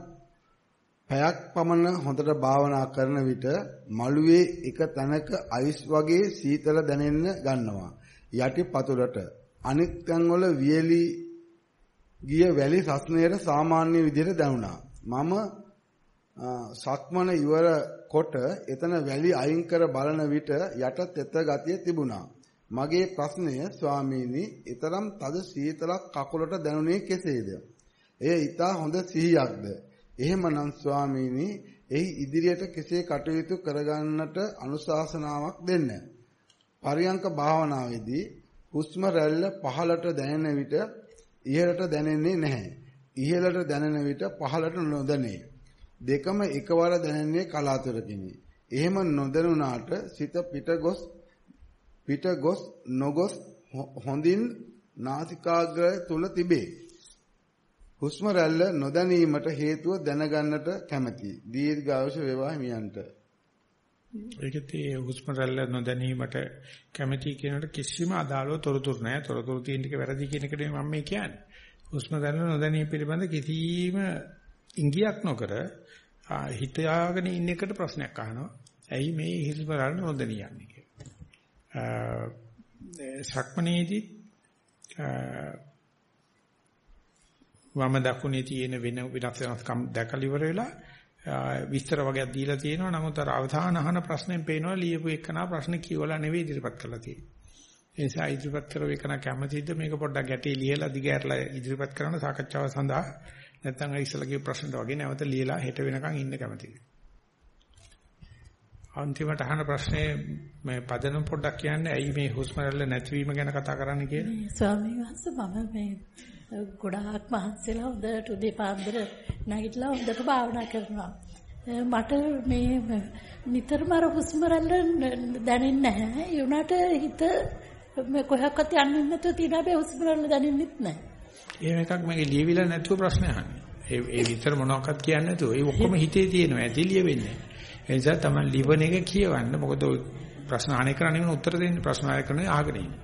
පැයක් පමණ හොඳට භාවනා කරන විට මළුවේ එක තැනක අයිස් වගේ සීතල දැනෙන්න ගන්නවා. යටි පතුලට අනිත් තැන්වල වියලි ගිය වැලි රස්නයට සාමාන්‍ය විදිහට දැනුණා. මම සක්මන ඉවර කොට එතන වැලි අයින් කර බලන විට යට තෙත ගතිය තිබුණා. මගේ ප්‍රශ්නය ස්වාමීනි, ඊතරම් තද සීතලක් කකුලට දැනුනේ කෙසේද? එය ඊටා හොඳ සිහියක්ද? එහෙමනම් ස්වාමීනි එහි ඉදිරියට කෙසේ කටයුතු කරගන්නට අනුශාසනාවක් දෙන්න. පරියංක භාවනාවේදී හුස්ම රැල්ල පහළට දැනෙන විට ඉහළට දැනෙන්නේ නැහැ. ඉහළට දැනෙන විට පහළට නොදැනේ. දෙකම එකවර දැනෙන්නේ කලාතුරකිනි. එහෙම නොදැනුණාට සිත පිට ගොස් පිට ගොස් නොගොස් හොඳින් නාසිකාග්‍රය තුල තිබේ. හුස්ම රැල්ල නොදැනීමට හේතුව දැනගන්නට කැමැතියි. දීර්ඝායුෂ වේවා හිමියන්ට. ඒකත් ඒ හුස්ම රැල්ල නොදැනීමට කැමැති කියනට කිසිම අදාළව තොරතුරු නැහැ. තොරතුරු තියෙන එක වැරදි කියන එකට මම මේ කියන්නේ. හුස්ම රැල්ල නොදැනීම පිළිබඳ කිසිම ඉංගියක් නොකර හිතයාගෙන ඉන්න එකට ප්‍රශ්නයක් අහනවා. ඇයි මේ හුස්ම රැල්ල නොදැනී යන්නේ කියලා. සක්මනේදී වම දකුණේ තියෙන වෙන වෙනස් වෙනස්කම් දැකලා ඉවර වෙලා විස්තර වගේක් දීලා තියෙනවා. නමුත් අර අවධාන අහන ප්‍රශ්නෙන් පේනවා ලියපු එකනා ප්‍රශ්න කියවලා නෙවෙයි ඉදිරිපත් කරලා තියෙන්නේ. ඒ නිසා ඉදිරිපත් කරව එකනා කැමතිද මේක පොඩ්ඩක් ගැටේ ලියලා දිගහැරලා ඉදිරිපත් කරන සාකච්ඡාව සඳහා නැත්නම් අර ඉස්සලා කියපු ප්‍රශ්නට වගේ නැවත ලියලා හෙට වෙනකන් ඉන්න කැමතිද? අන්තිමට අහන ප්‍රශ්නේ මේ පදනම් පොඩ්ඩක් කියන්නේ ඇයි මේ හුස්ම රැල්ල නැතිවීම ගැන කතා කරන්න කියලා? ස්වාමීන් වහන්සේ මම මේ ගොඩාක් මහන්සිලා හොඳට උදේ පාන්දර නැගිටලා හොඳට භාවනා කරනවා. මට මේ නිතරම අර හුස්ම රැල්ල දැනෙන්නේ නැහැ. ඒ උනාට හිත මේ කොහොක්වත් යන්නේ නැතුව තියෙන හැබැයි හුස්ම රැල්ල දැනෙන්නෙත් නැහැ. එහෙම එකක් මගේ ලියවිලා නැතුව ප්‍රශ්න අහන්නේ. ඒ ඒ විතර මොනවක්වත් කියන්නේ නැතුව ඒ ඔක්කොම හිතේ තියෙනවා. ඇති ලියවෙන්නේ. ඒ නිසා තමයි ලිවන එක කියවන්න. මොකද ප්‍රශ්න අහන්නේ කරන්නේ උත්තර දෙන්නේ ප්‍රශ්න ආය කරන්නේ අහගෙන ඉන්නේ.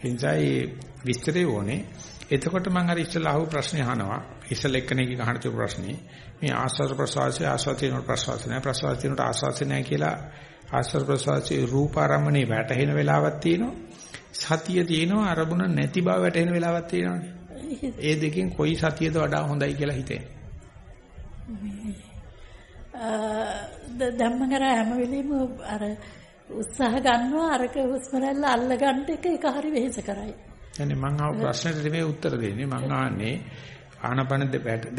ඒ නිසා මේ විස්තරය ඕනේ. එතකොට මම අර ඉස්සෙල්ලා අහපු ප්‍රශ්නේ අහනවා. ඉස්සෙල්ලා එක්කෙනෙක්ගේ අහන තිබු ප්‍රශ්නේ. මේ ආස්වාද ප්‍රසවාසයේ ආස්වාද තියෙන ප්‍රසවාස නැහැ ප්‍රසවාස තියෙනට ආස්වාද නැහැ කියලා ආස්වාද ප්‍රසවාසයේ රූපාරම්මණේ වැටහෙන වෙලාවක් තියෙනවා. සතිය තියෙනවා අරමුණ නැති බව වැටහෙන වෙලාවක් තියෙනවානේ. ඒ දෙකෙන් කොයි සතියද වඩා හොඳයි කියලා හිතෙන්නේ. දැන් මම හැම වෙලෙම අර උත්සාහ ගන්නවා අරක හුස්ම රැල්ල අල්ල ගන්න එක එක හරි වෙහෙස කරයි. يعني මම ආව ප්‍රශ්නෙට නෙමෙයි උත්තර දෙන්නේ. මම ආන්නේ ආනපන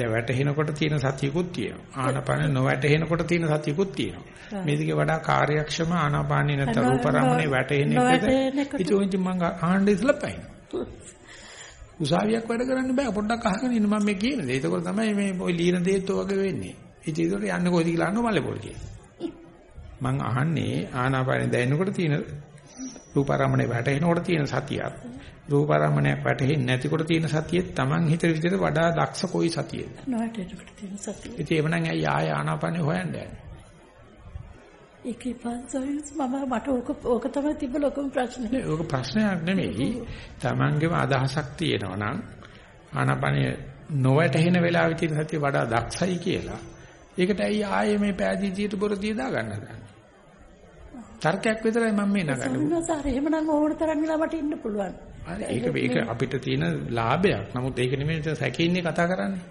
වැටෙනකොට තියෙන සතියකුත් තියෙනවා. ආනපන නොවැටෙනකොට තියෙන සතියකුත් තියෙනවා. මේ දෙකේ වඩා කාර්යක්ෂම ආනාපානිය නැත්නම් රූපරමණේ වැටෙන එකද? ඉතින් මම ආහන්න ඉස්සලා පයින්. උසාවියක් වැඩ කරන්න බෑ පොඩ්ඩක් අහගෙන ඉන්න මම මේ කියන්නේ. ඒකෝර තමයි මේ ඔය ලීන දෙයත් වගේ වෙන්නේ. ඉතින් ඒකට යන්නේ කොයිද කියලා අහන්න මල්ලේ පොල් කියන්නේ. මං අහන්නේ ආනාපානෙ දැනෙනකොට තියෙන රූපාරම්මණය වැටෙනකොට තියෙන සතියක් රූපාරම්මණයක් වැටෙන්නේ නැතිකොට තියෙන සතියෙත් Taman හිතේ විදිහට වඩා දක්ෂ කොයි සතියද නොවැටෙනකොට තියෙන සතිය. ඉතින් එවනම් ඇයි ආය ආනාපානෙ හොයන්න යන්නේ ඒකේ පන්සොයින්ස් මම මට ඕක ඕක තමයි තිබ්බ ලොකුම ප්‍රශ්නේ. ඕක ප්‍රශ්නයක් නෙමෙයි. Tamanගේම අදහසක් තියෙනවා නම් ආනාපානෙ නොවැටෙන වෙලාවෙ තියෙන සතිය වඩා දක්ෂයි කියලා. ඒකට ඇයි ආයේ මේ පෑදීතියට බොරදිය දා ගන්න හදන්නේ? තර්කයක් විතරයි මම මේ නගන්නේ. සම්මාසාර එහෙමනම් ඕන තරම් වෙලා මට ඉන්න පුළුවන්. ඒක ඒක අපිට තියෙන ලාභයක්. නමුත් ඒක නෙමෙයි සැකෙන්නේ කතා කරන්නේ.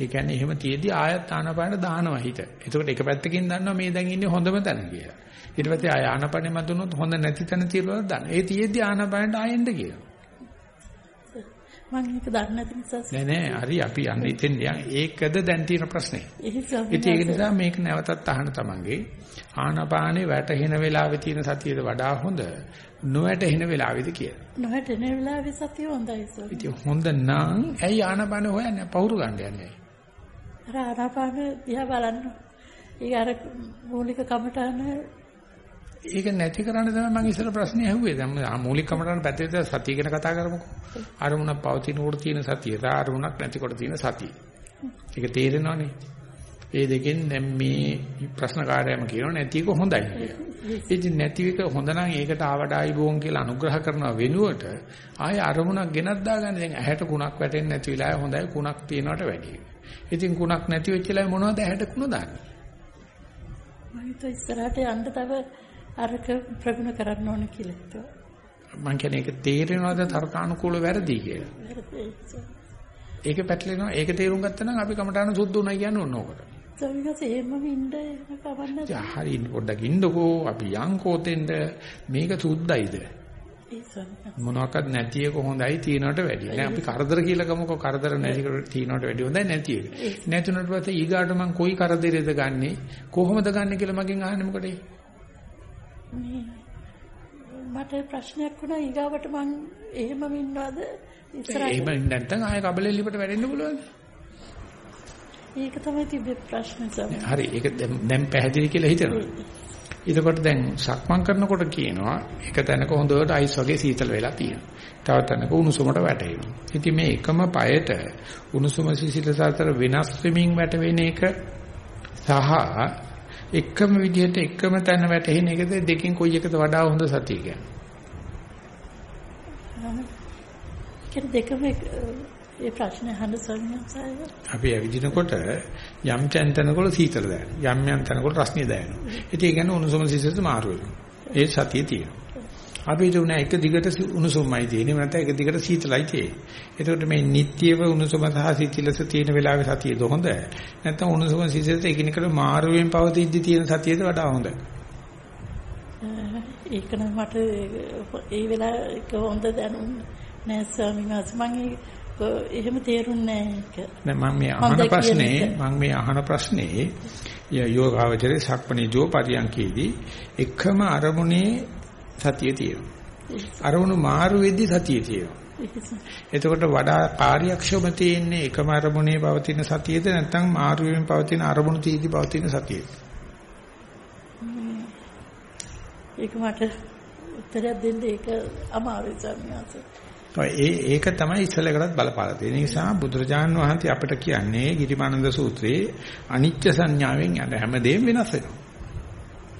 ඒ කියන්නේ එහෙම තියදී ආයත් ආනපාන දානවා හිත. එතකොට එක පැත්තකින් දන්නවා මේ දැන් ඉන්නේ හොඳම තැන කියලා. ඊට පස්සේ ආය ආනපනෙ මතුනොත් හොඳ නැති තැන තියලා දාන්න. ඒ තියදී ආනපානට ආයෙන්න කියනවා. මම ඒක දන්නේ නැති නිසා නෑ නෑ හරි අපි යන්නේ ඉතින් ඒකද දැන් තියෙන ප්‍රශ්නේ. ඒක නිසා මේක නැවතත් අහන තමන්ගේ ආනාපානේ වැටෙන වෙලාවේ තියෙන සතියද වඩා හොඳ නොවැටෙන වෙලාවේද කියලා. නොවැටෙන වෙලාවේ සතිය හොඳයි සර්. ඉතින් හොඳ නම් ඇයි ආනාපානේ හොයන්නේ පවුරු ගන්න යන්නේ? අර ආනාපාන දිහා බලන්න. ඒ අර මූලික කමටහන ඒක නැති කරන්න තමයි මම ඉස්සර ප්‍රශ්නේ ඇහුවේ. දැන් මූලික කමටහන පැත්තේ සතිය ගැන කතා කරමුකෝ. අරමුණක් පවතිනකොට තියෙන සතිය, අරමුණක් නැතිකොට තියෙන සතිය. ඒක තේරෙනවනේ. ඒ දෙකෙන් දැන් මේ ප්‍රශ්න කාර්යයම කියනවා නැති එක හොඳයි කියලා. ඉතින් නැති එක හොඳ නම් ඒකට ආවඩායි බෝන් කියලා අනුග්‍රහ කරනවා වෙනුවට ආයේ අරමුණක් ගෙනත් දාගන්න. දැන් ඇහැට කුණක් වැටෙන්නේ නැති වෙලාවේ හොඳයි කුණක් තියනවට වැඩිය. ඉතින් කුණක් නැති වෙච්ච වෙලාවේ මොනවද ඇහැට කුණ දාන්නේ? මම හිතුවා ඉස්සරහට යන්න තව අරක ප්‍රගුණ කරන්න ඕන කියලා හිතුවා. මම කියන්නේ ඒක තේරෙනවද තර්කානුකූල වැරදි කියලා? ඒක පැටලෙනවා. ඒක තේරුම් ගත්තා නම් අපි කමටහන සුද්ධ උනායි කියන්නේ ඕන ඕකට. සවිගස එහෙමම ඉන්න එහෙම කවන්නද? හරි පොඩ්ඩක් ඉන්නකෝ අපි යන්කෝතෙන්ද මේක සුද්ධයිද? මොනවාක්වත් නැති එක හොඳයි තියනකට වැඩිය. නෑ අපි කරදර කියලා ගමුකෝ කරදර නැතිකට තියනකට වැඩිය හොඳයි නැති එක. නැතුණට පස්සේ ඊගාට මං කොයි කරදරේද ගන්නෙ කොහොමද ගන්නෙ කියලා මගෙන් අහන්නේ මොකටද? මට ප්‍රශ්නයක් වුණා ඊගාවට මං එහෙමම ඉන්නවද ඉස්සරහට? එහෙම නැත්නම් ආයෙ කබලෙ ලිපට වැඩෙන්න පුළුවන්. ඒක තමයි තිබෙ ප්‍රශ්නේ සම. හරි ඒක දැන් පැහැදිලි කියලා හිතනවා. එතකොට දැන් සක්මන් කරනකොට කියනවා එක තැනක හොඳට අයිස් වගේ සීතල වෙලා තියෙනවා. තව තැනක උණුසුමට වැටෙනවා. ඉතින් මේ එකම පයට උණුසුම සිසිලස අතර වෙනස් වෙමින් වැටෙන එක සහ එකම විදිහට එකම තැන වැටෙන එකද දෙකෙන් කොයි එකද වඩා හොඳ සතිය කියන්නේ? දෙකම ඒ ප්‍රශ්නේ අහන්න සම්මතයි. අපි ඇවිදිනකොට යම් තැන් තැනකවල සීතල දැනෙනවා. යම් යම් තැනකවල රස්නිය දැනෙනවා. ඉතින් ඒ කියන්නේ උණුසුම සිසිලස මාරු වෙනවා. ඒ සතිය තියෙනවා. අපි දුන එක දිගට උණුසුමයි තියෙන්නේ නැත්නම් එක දිගට සීතලයි තියෙන්නේ. එතකොට මේ නිට්ටියව උණුසුම සහ සීතලස තියෙන වෙලාවේ සතියද හොඳ? නැත්නම් උණුසුම සීතලස එකිනෙකට මාරුවෙන් පවතිද්දි තියෙන සතියද වඩා හොඳ? ඒක නම් මට ඒ වෙලාවක හොඳ දැනුන්නේ නෑ ස්වාමීන් වහන්සේ මම එහෙම තේරුන්නේ නෑ ඒක. නෑ මම මේ අහන ප්‍රශ්නේ මම මේ අහන ප්‍රශ්නේ යෝගාවචරේ සක්මණේ ජෝ පරියන්කේදී එකම අරමුණේ සතිය තියෙනවා. අරමුණු මාරු වෙද්දී සතිය තියෙනවා. එතකොට වඩා කාර්යක්ෂම තියෙන්නේ එකම අරමුණේ පවතින සතියද නැත්නම් මාරු වෙමින් පවතින අරමුණු තීදි පවතින සතියද? ඒක මට උත්තරයක් දෙන්න ඒක අමාරුයි සම්මාස. ඒ ඒක තමයි ඉස්සලකටත් බලපාලා තියෙන නිසා බුදුරජාන් වහන්සේ අපිට කියන්නේ ගිරිමානන්ද සූත්‍රයේ අනිච්ච සංඥාවෙන් යන හැමදේම වෙනස් වෙනවා.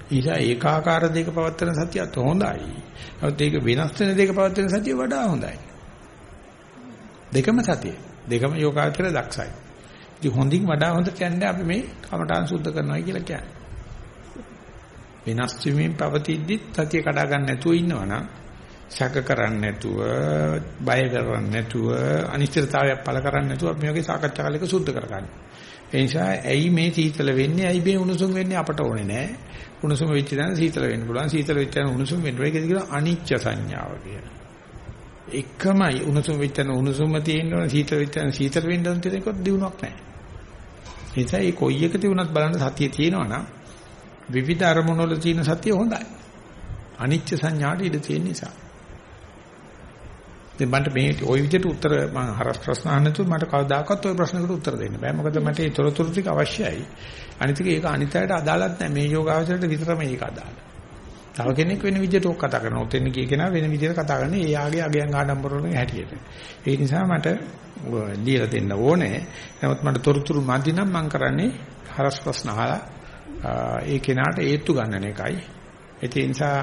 ඊට ඒකාකාර දෙක පවත්තන සතියත් හොඳයි. නමුත් ඒක වෙනස් වෙන දෙක පවත්තන සතිය වඩා හොඳයි. දෙකම සතිය. දෙකම යෝගාචර දක්ෂයි. ඉතින් හොඳින් වඩා හොඳ කියන්නේ අපි මේ කමඨාන් සුද්ධ කරනවා කියලා කියන්නේ. වෙනස් වීමෙන් පවතිද්දි සතිය කඩා ගන්න නැතුව ඉන්නවනම් ශක කරන්නේ නැතුව බය කරන්නේ නැතුව අනිශ්චිතතාවයක් පළ කරන්නේ නැතුව අපි මේ වගේ සාකච්ඡා කාලයක සුද්ධ කරගන්න. ඒ නිසා ඇයි මේ සීතල වෙන්නේ ඇයි මේ උණුසුම් වෙන්නේ අපට ඕනේ නෑ. උණුසුම වෙච්ච තැන සීතල වෙන්න පුළුවන්. සීතල වෙච්ච තැන උණුසුම් වෙන්න. ඒකද කියන අනිච්ච සංඥාව කියන. එකමයි උණුසුම් වෙච්ච තැන උණුසුම තියෙන්න ඕන සීතල වෙච්ච තැන සීතල වෙන්න ඕන කියන එක දිනුවක් නෑ. ඒ නිසා මේ කොයි එක තිබුණත් බලන්න සතිය තියෙනවා නම් විවිධ අරමුණු වල තියෙන සතිය හොඳයි. අනිච්ච සංඥාට ඉඩ තියෙන නිසා. දැන් මන්ට මේ ওই විදිහට උත්තර මම හරස් ප්‍රශ්න අහන්න නැතුව මට කවදාකවත් ওই ප්‍රශ්නකට උත්තර දෙන්න බෑ. මොකද මට ඒ තොරතුරු ටික අවශ්‍යයි. අනිත් එක ඒක අනිත්‍යයට අදාළත් නැහැ. මේ යෝගාවචරයට විතරම ඒක අදාළ. තව කෙනෙක් වෙන විදිහට ඔක් කතා කරනවා. ඔතෙන් කිය කෙනා වෙන විදිහට කතා කරන්නේ ඒ ආගේ අගයන් ආඩම්බර වලින් හැටියට. ඒ නිසා මට ලියලා දෙන්න ඕනේ. නමුත් මට තොරතුරු මදි නම් මම කරන්නේ හරස් ප්‍රශ්න අහලා ඒ කෙනාට ඒත්තු ගන්නන එකයි. ඒ නිසා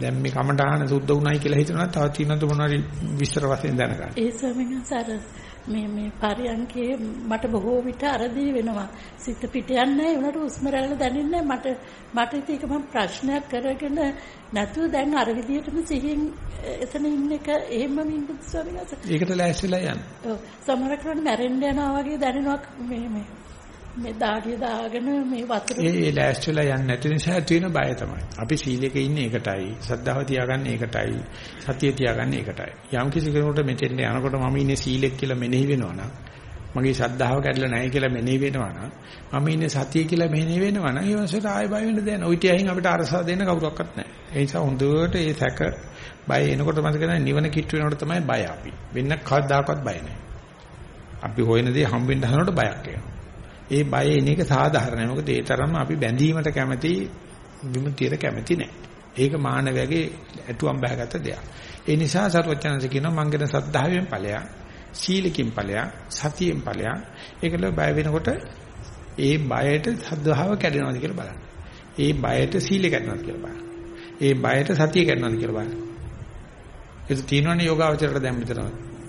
දැන් මේ කමඨාන සුද්ධ වුණයි කියලා හිතනවා තව තියෙනවද මොනවාරි විස්තර වශයෙන් දැනගන්න. ඒ ස්වාමීන් වහන්සේ මේ මේ පරියන්කේ මට බොහෝ විට අරදී වෙනවා. සිත පිට යන්නේ උනට උස්ම රැල්ල දැනෙන්නේ මට මට ඒක මම ප්‍රශ්නයක් කරගෙන නැතුව දැන් අර විදියටම සිහින් එතන ඉන්න එක එහෙම මින්ද ස්වාමීන් වහන්සේ. ඒකට ලෑස්තිලා යන්න. ඔව් සමහර කෙනෙක් මැරෙන්න යනවා වගේ දැනෙනවා මේ මේ මේ දාඩිය දාගෙන මේ වතුර ඒ ඒ ලෑස්තිලා යන්නේ නැති නිසා තියෙන බය තමයි. අපි සීලෙක ඉන්නේ ඒකටයි, සද්ධාව තියාගන්නේ ඒකටයි, සතිය තියාගන්නේ ඒකටයි. යම් කිසි කෙනෙකුට මෙතෙන් යනකොට මම ඉන්නේ සීලෙක් කියලා මෙනෙහි වෙනවනම්, මගේ සද්ධාව කැඩලා නැහැ කියලා මෙනෙහි වෙනවනම්, මම ඉන්නේ සතිය කියලා මෙනෙහි වෙනවනම්, ඒ වන්සට ආයෙ බය වෙන්න දෙයක් නැහැ. ওই ටිකෙන් අපිට අරසා දෙන්න කවුරක්වත් නැහැ. ඒ නිසා හොඳට ඒ සැක බය එනකොට මතක නැහැ නිවන කිට්ටු වෙනකොට තමයි බය අපි. වෙන කවදාකවත් බය නැහැ. අපි හොයන දේ හම්බෙන්න හදනකොට බයක් එනවා. ඒ බය එන එක සාධාරණයි. මොකද ඒ තරම්ම අපි බැඳීමට කැමති විමුක්තියට කැමති නැහැ. ඒක මානවයාගේ ඇතුම් බහගත දෙයක්. ඒ නිසා සරුවචනන්සේ කියනවා මං ගැන සද්ධාවෙන් ඵලයක්, සීලකින් ඵලයක්, සතියෙන් ඵලයක්. ඒකල බය වෙනකොට ඒ බයට සද්ධාව කැඩෙනවද කියලා බලන්න. ඒ බයට සීලය කැඩෙනවද කියලා බලන්න. ඒ බයට සතිය කැඩෙනවද කියලා බලන්න. ඒක තියෙනවනේ යෝගාවචරයට දැන් මෙතන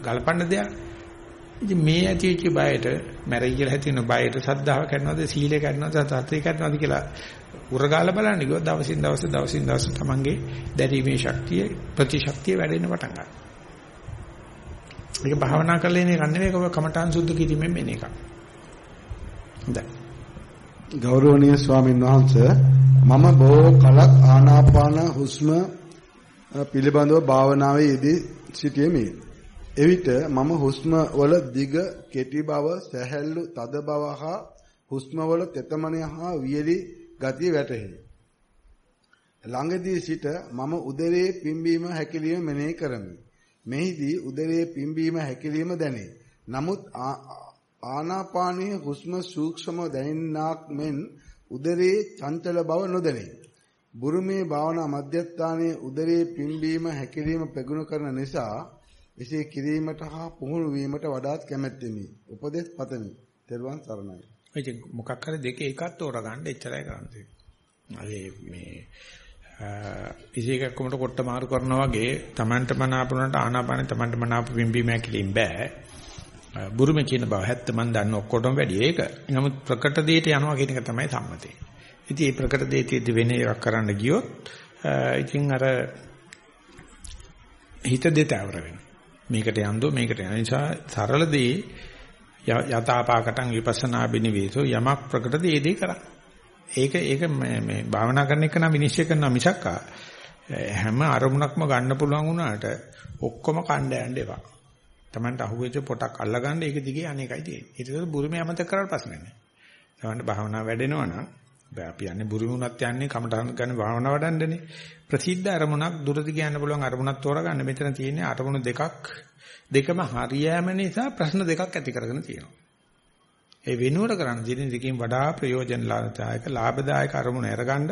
ගලපන්න දෙයක්. ඉතින් මේ ඇතිවෙච්ච බයට මැරෙයි කියලා හිතෙන බයට සද්ධාව කරනවද සීලය කරනවද සතිය කරනවද කියලා උරගාලා බලන්න ගියොත් දවසින් දවස දවසින් දවස තමන්ගේ දැරීමේ ශක්තිය ප්‍රතිශක්තිය වැඩෙන්න පටන් ගන්නවා. මේක භාවනා කරලා ඉන්නේ කන්නේ මේක කමඨාන් සුද්ධ කිරීමෙන් මෙන එකක්. හොඳයි. ගෞරවනීය ස්වාමීන් වහන්සේ මම බොහෝ කලක් ආනාපාන හුස්ම පිළිබඳව භාවනාවේ යෙදී සිටියෙමි. එවිට මම හුස්ම වල දිග කෙටි බව සැහැල්ලු තද බව හා හුස්ම වල තෙතමනය හා වියලි ගතිය වැටහි. ළඟදී සිට මම උදරයේ පිම්බීම හැකිලිම මෙනෙහි කරමි. මෙහිදී උදරයේ පිම්බීම හැකිලිම දැනේ. නමුත් ආනාපානීය හුස්ම සූක්ෂම දැනෙන්නාක් මෙන් උදරයේ චංචල බව නොදැනේ. බුරුමේ භාවනා මධ්‍යස්ථානයේ උදරයේ පිම්බීම හැකිලිම ප්‍රගුණ කරන නිසා එසේ කිරීමට හා පුහුණු වීමට වඩාත් කැමැත්තෙමි. උපදේශ පතමි. තෙරුවන් සරණයි. ඒ මොකක් හරි දෙක එකක් තෝරගන්න එච්චරයි කරන්නේ. අර මේ ඉසිකක් කොමට කොට මාරු කරනවා වගේ Tamanට මනාපුනට ආනාපාන Tamanට මනාප විම්බීම ඇකිලින් බෑ. බුරුමේ කියන බව හැත්ත මන් දන්න ඔක්කොටම වැඩි ඒක. නමුත් ප්‍රකට දෙයට යනවා කියන එක තමයි සම්මතේ. ඉතින් මේ ප්‍රකට දෙයට වෙන එකක් කරන්න ගියොත් ඉතින් අර හිත දෙතවර වෙනවා. මේකට යන්දෝ මේකට යන නිසා සරල දේ යථාපාකටං විපස්සනා බිනිවේසෝ යමක් ප්‍රකට දේ දේ කරා. ඒක ඒක මේ භාවනා කරන එක නම් විනිශ්චය කරනවා මිසක් හැම අරමුණක්ම ගන්න පුළුවන් වුණාට ඔක්කොම කණ්ඩ යන්න එපා. Tamanට අහුවෙච්ච පොටක් අල්ලගන්න ඒක දිගේ අනේකයි තියෙන්නේ. ඊට පස්සේ බුරුමේ අමතක කරලා ප්‍රශ්න නැහැ. Tamanට භාවනා වැඩෙනවා නම් බෑ අපි යන්නේ බුරුමුණත් යන්නේ කමටහන් ගන්න භාවනා වඩන්නනේ. ප්‍රසිද්ධ අරමුණක් දුරදි කියන්න පුළුවන් අරමුණක් තෝරගන්න. මෙතන තියෙන්නේ අරමුණු දෙකක්. දෙකම හරියෑම නිසා ප්‍රශ්න දෙකක් ඇති කරගෙන තියෙනවා. ඒ වෙනුවට කරන්න දින දෙකකින් වඩා ප්‍රයෝජනලාභදායක ලාභදායක අරමුණ අරගන්න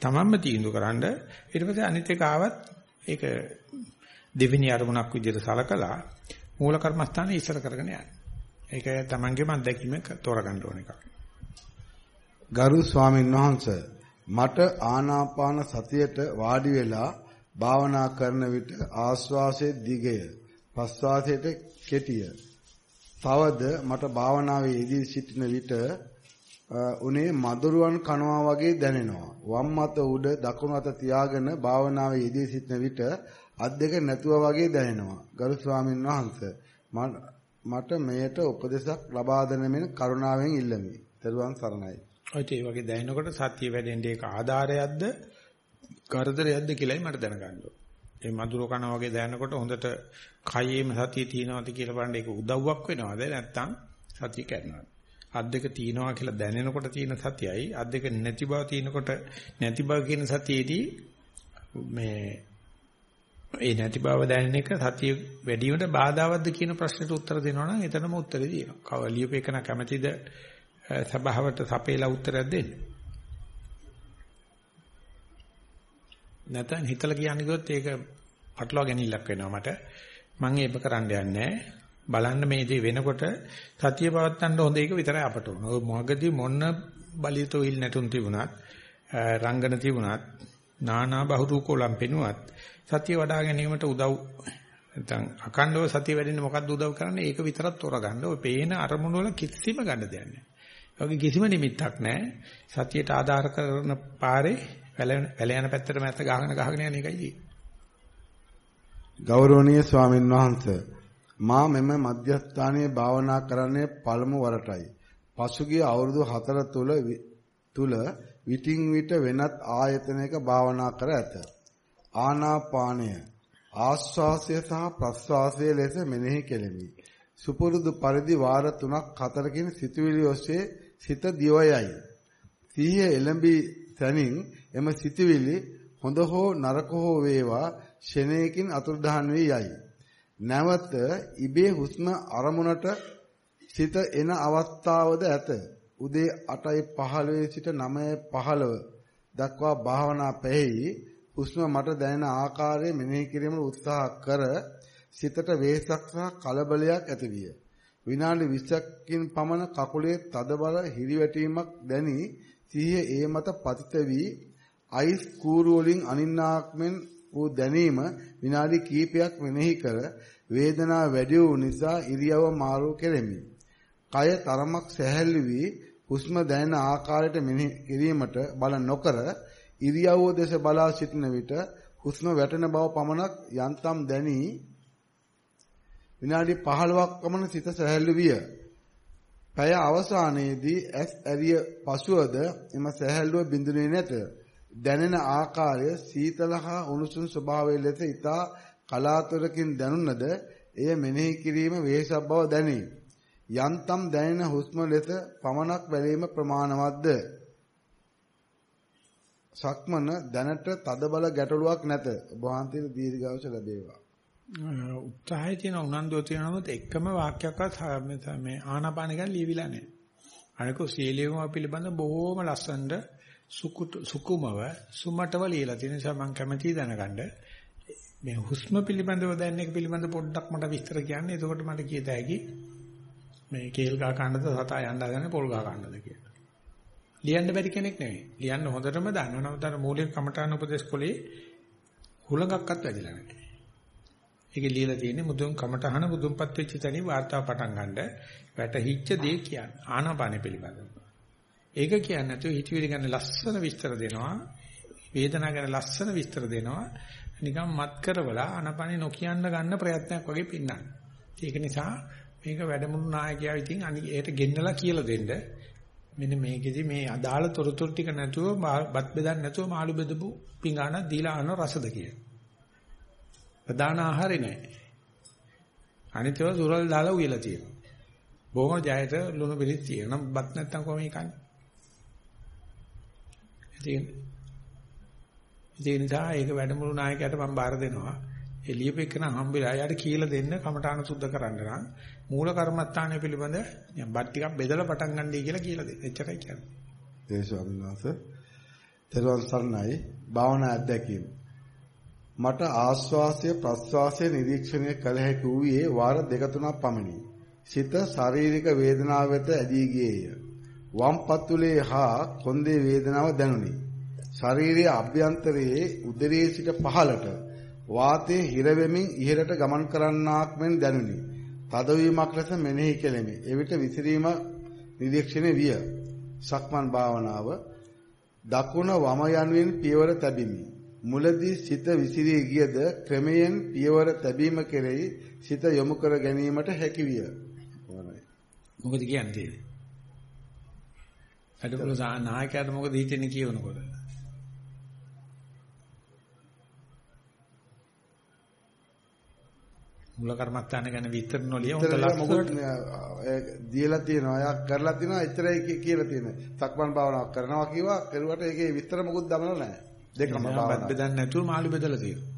තමන්ම තීන්දුව කරන්න ඊට පස්සේ අනිත් එක ආවත් ඒක දෙවෙනි අරමුණක් විදිහට සලකලා මූල කර්මස්ථානේ ඉස්සර කරගෙන යන්න. ඒක තමන්ගේම අත්දැකීම තෝරගන්න ඕන එකක්. ගරු ස්වාමීන් වහන්සේ මට ආනාපාන සතියට වාඩි වෙලා භාවනා කරන විට ආස්වාසයේ දිගය ප්‍රස්වාසයට කෙටිය. තවද මට භාවනාවේ යෙදී සිටින විට උනේ මදුරුවන් කනවා වගේ දැනෙනවා. වම් අත උඩ දකුණු අත තියාගෙන භාවනාවේ යෙදී සිටින විට අත් දෙක නැතුව වගේ දැනෙනවා. ගරු ස්වාමීන් වහන්සේ මට මෙයට උපදෙසක් ලබා දෙන මෙන් කරුණාවෙන් ඉල්ලමි. ත්වන් සරණයි. ඔය ඒ වගේ දැනෙනකොට සත්‍ය වැඩෙන්නේ ඒක ආධාරයක්ද කරදරයක්ද කියලායි මට දැනගන්න ඕනේ. ඒ මధుර කන වගේ දැනනකොට හොඳට කයෙම සතිය තියෙනවද කියලා බලන්න ඒක උදව්වක් වෙනවද නැත්නම් සතිය කැඩනවද? අත් දෙක තියෙනවා කියලා දැනෙනකොට තියෙන සතියයි අත් දෙක නැති බව තියෙනකොට නැති බව කියන සතියේදී මේ ඒ නැති බව දැනෙන එක සතිය වැඩි වීමට බාධාවත්ද කියන ප්‍රශ්නෙට උත්තර දෙනවා නම් එතනම උත්තරේ තියෙනවා. කව ලියුපේකන කැමැතිද සභාවට සපේලා උත්තරයක් දෙන්න. නැත්නම් හිතලා කියන්නේ කිව්වොත් ඒක පටලවා ගැනීමක් වෙනවා මට. මම ඒක කරන්න යන්නේ බලන්න මේ දේ වෙනකොට සතිය පවත්තන්න හොඳ එක විතරයි අපට උන. ඔය මොගදී මොන බලිතෝ ඉල් නැතුන් තිබුණත් රංගන තිබුණත් නානා බහුරූකෝලම් පෙනුවත් සතිය වඩා ගැනීමට උදව් නැත්නම් අකණ්ඩව සතිය වැඩෙන්නේ මොකද්ද උදව් කරන්නේ? ඒක විතරක් තෝරගන්න. ඔය පේන අරමුණු වල කිසිම ගන්න දෙයක් නැහැ. වගේ කිසිම නිමිත්තක් නැහැ. සතියට ආධාර කරන පාරේ වැල යන පැත්තට මැත්ත ගහගෙන ගහගෙන යන එකයි තියෙන්නේ. ගෞරවනීය ස්වාමින් වහන්සේ මා මෙම මධ්‍යස්ථානයේ භාවනා කරන්නේ පළමු වරටයි. පසුගිය අවුරුදු 4 තුල තුල විටින් විට වෙනත් ආයතනයක භාවනා කර ඇත. ආනාපානය ආශ්වාසය සහ ප්‍රශ්වාසය ලෙස මෙනෙහි කෙලෙමි. සුපුරුදු පරිදි වාර 3ක් 4කින් සිතුවිලි ඔස්සේ සිත දිවයයි. සිහිය එළඹි තනින් එම සිතුවිලි හොඳ හෝ නරක හෝ වේවා ෂණයකින් අතුරුදහන් වී යයි. නැවත ඉබේ හුස්ම අරමුණට සිත එන අවස්ථාවද ඇත. උදේ 8:15 සිට 9:15 දක්වා භාවනා පැහැයි හුස්ම මට දැනෙන ආකාරය මෙනෙහි කිරීමට උත්සාහ කර සිතට වේසක් සහ කලබලයක් ඇතිවිය. විනාඩි 20කින් පමණ කකුලේ තදබල හිරිවැටීමක් දැනි සිහිය ඒ මත පතිත වී අයිස් කූරු වලින් අනින්නාක් මෙන් වූ දැනීම විනාඩි කිහිපයක් මෙනෙහි කර වේදනාව වැඩි වූ නිසා ඉරියව මාරු කෙරෙමි. කය තරමක් සැහැල්ලු වී හුස්ම දැනෙන ආකාරයට මෙනෙහි කිරීමට බල නොකර ඉරියව්ව දෙස බලා සිටින විට හුස්ම වැටෙන බව පමණක් යන්තම් දැනි විනාඩි 15ක් පමණ සිත සැහැල්ලු විය. පැය අවසානයේදී ඇස් ඇරිය පසුවද එම සැහැල්ලුව බිඳුනේ නැත. දැනෙන ආකාරය සීතල හා උණුසුම් ස්වභාවය ලෙස ඉතා කලාතුරකින් දැනුණද එය මෙනෙහි කිරීම වේසක් බව දැනේ. යන්තම් දැනෙන හුස්ම ලෙස පමණක් බැලීම ප්‍රමාණවත්ද? සක්මන දැනට තදබල ගැටලුවක් නැත. ඔබ වහන්සේට දීර්ඝායුෂ ලැබේවා. උත්සාහය තියෙන උනන්දුව තියෙනවොත් එකම වාක්‍යයක්වත් මේ ආනාපාන ගැන ලියවිලා නැහැ. අනික සීලියම පිළිබඳ බොහෝම ලස්සනට සුකුමව සුමටව ලියලා තියෙන නිසා මම කැමැතියි දැනගන්න. මේ හුස්ම පිළිබඳව දැන් එක පිළිබඳ පොඩ්ඩක් මට විස්තර කියන්න. එතකොට මට කියත හැකි මේ කේල් ගහ කන්නද සතා යන්න හදන පොල් ගහ කන්නද කියලා. ලියන්න බැරි කෙනෙක් නෙවෙයි. ලියන්න හොඳටම දන්නවා. නමුත් අර මූලික කමඨාන උපදේශ කොලේ හුලඟක්වත් වැඩිලා නැහැ. ඒකේ ලියලා තියෙන්නේ මුදුන් කමටහන මුදුන්පත් වෙච්ච තැනින් වාර්තාව පටන් ගන්නද වැටහිච්ච දේ කියන්නේ ආනාපානෙ පිළිබඳව. ඒක කියන්නේ නැතුව හිතවිලි ගැන ලස්සන විස්තර දෙනවා. වේදනාව ගැන ලස්සන විස්තර දෙනවා. නිකන් මත් කරවලා ආනාපානෙ නොකියන්න ගන්න ප්‍රයත්නයක් වගේ පින්නන්න. ඒක නිසා මේක වැඩමුළු නායකයා ඉතින් ඒකට ගෙන්නලා කියලා දෙන්න. මෙන්න මේකෙදි මේ අදාළ තොරතුරු ටික නැතුව බත් බෙදන්න නැතුව මාළු බෙදපු පිඟානක් දීලා අන රසද කියලා. ප්‍රධාන ආහාරේ නැහැ. අනිතව සුරල් දාලා උයලා තියෙනවා. බොහොම ජයයට ලුණු පිළිත් තියෙනවා. නම් බත් නැත්තම් කොහොම කන්නේ? ඉතින් ඒ නිසා ඒක වැඩමුළු නායකයාට මම බාර දෙනවා. එළියපෙකන හම්බෙලා යාට කියලා දෙන්න කමඨාන සුද්ධ කරන්න නම් මූල කර්මස්ථානය පිළිබඳ බත් ටිකක් බෙදලා පටන් ගන්නයි කියලා කියලා දෙන්න. එච්චරයි කියන්නේ. ඒ ස්වාමීන් වහන්සේ තෙරුවන් සරණයි භාවනා අධ්‍යක්ීම් මට ආස්වාසය ප්‍රස්වාසය නිරීක්ෂණය කළ හැකි වූයේ වාර දෙක තුනක් පමණි. සිත ශාරීරික වේදනාව වෙත ඇදී ගියේය. වම් පතුලේ හා කොන්දේ වේදනාව දැනුනි. ශාරීරික අභ්‍යන්තරයේ උදරයේ සිට පහළට වාතයේ හිර වෙමින් ඉහළට ගමන් කරන්නාක් මෙන් දැනුනි. තදවීමක් ලෙස මෙනෙහි කෙලෙමි. එවිට විසිරීම නිරීක්ෂණය විය. සක්මන් භාවනාව දකුණ වම යනුවෙන් පියවර තැබිමි. මුලදී සිත විසිරී ගියද ක්‍රමයෙන් පියවර තැබීම කෙරෙහි සිත යොමු කර ගැනීමට හැකි විය. මොකද කියන්නේ? අදපොළ නායකයාට මොකද හිතෙන්නේ කියනකොට? මුල කර්මස්ථාන ගැන විස්තර නොලිය උන්ට මොකද දීලා තියෙනවා අයක් කරලා තියෙනවා එච්චරයි කියලා තියෙනවා සක්මන් භාවනාවක් කරනවා කිව්වා කරුවට ඒකේ විස්තර මොකුත් දමලා නැහැ දෙකම භාවනාව. බෙදන්න නැතුව මාළු බෙදලා තියෙනවා.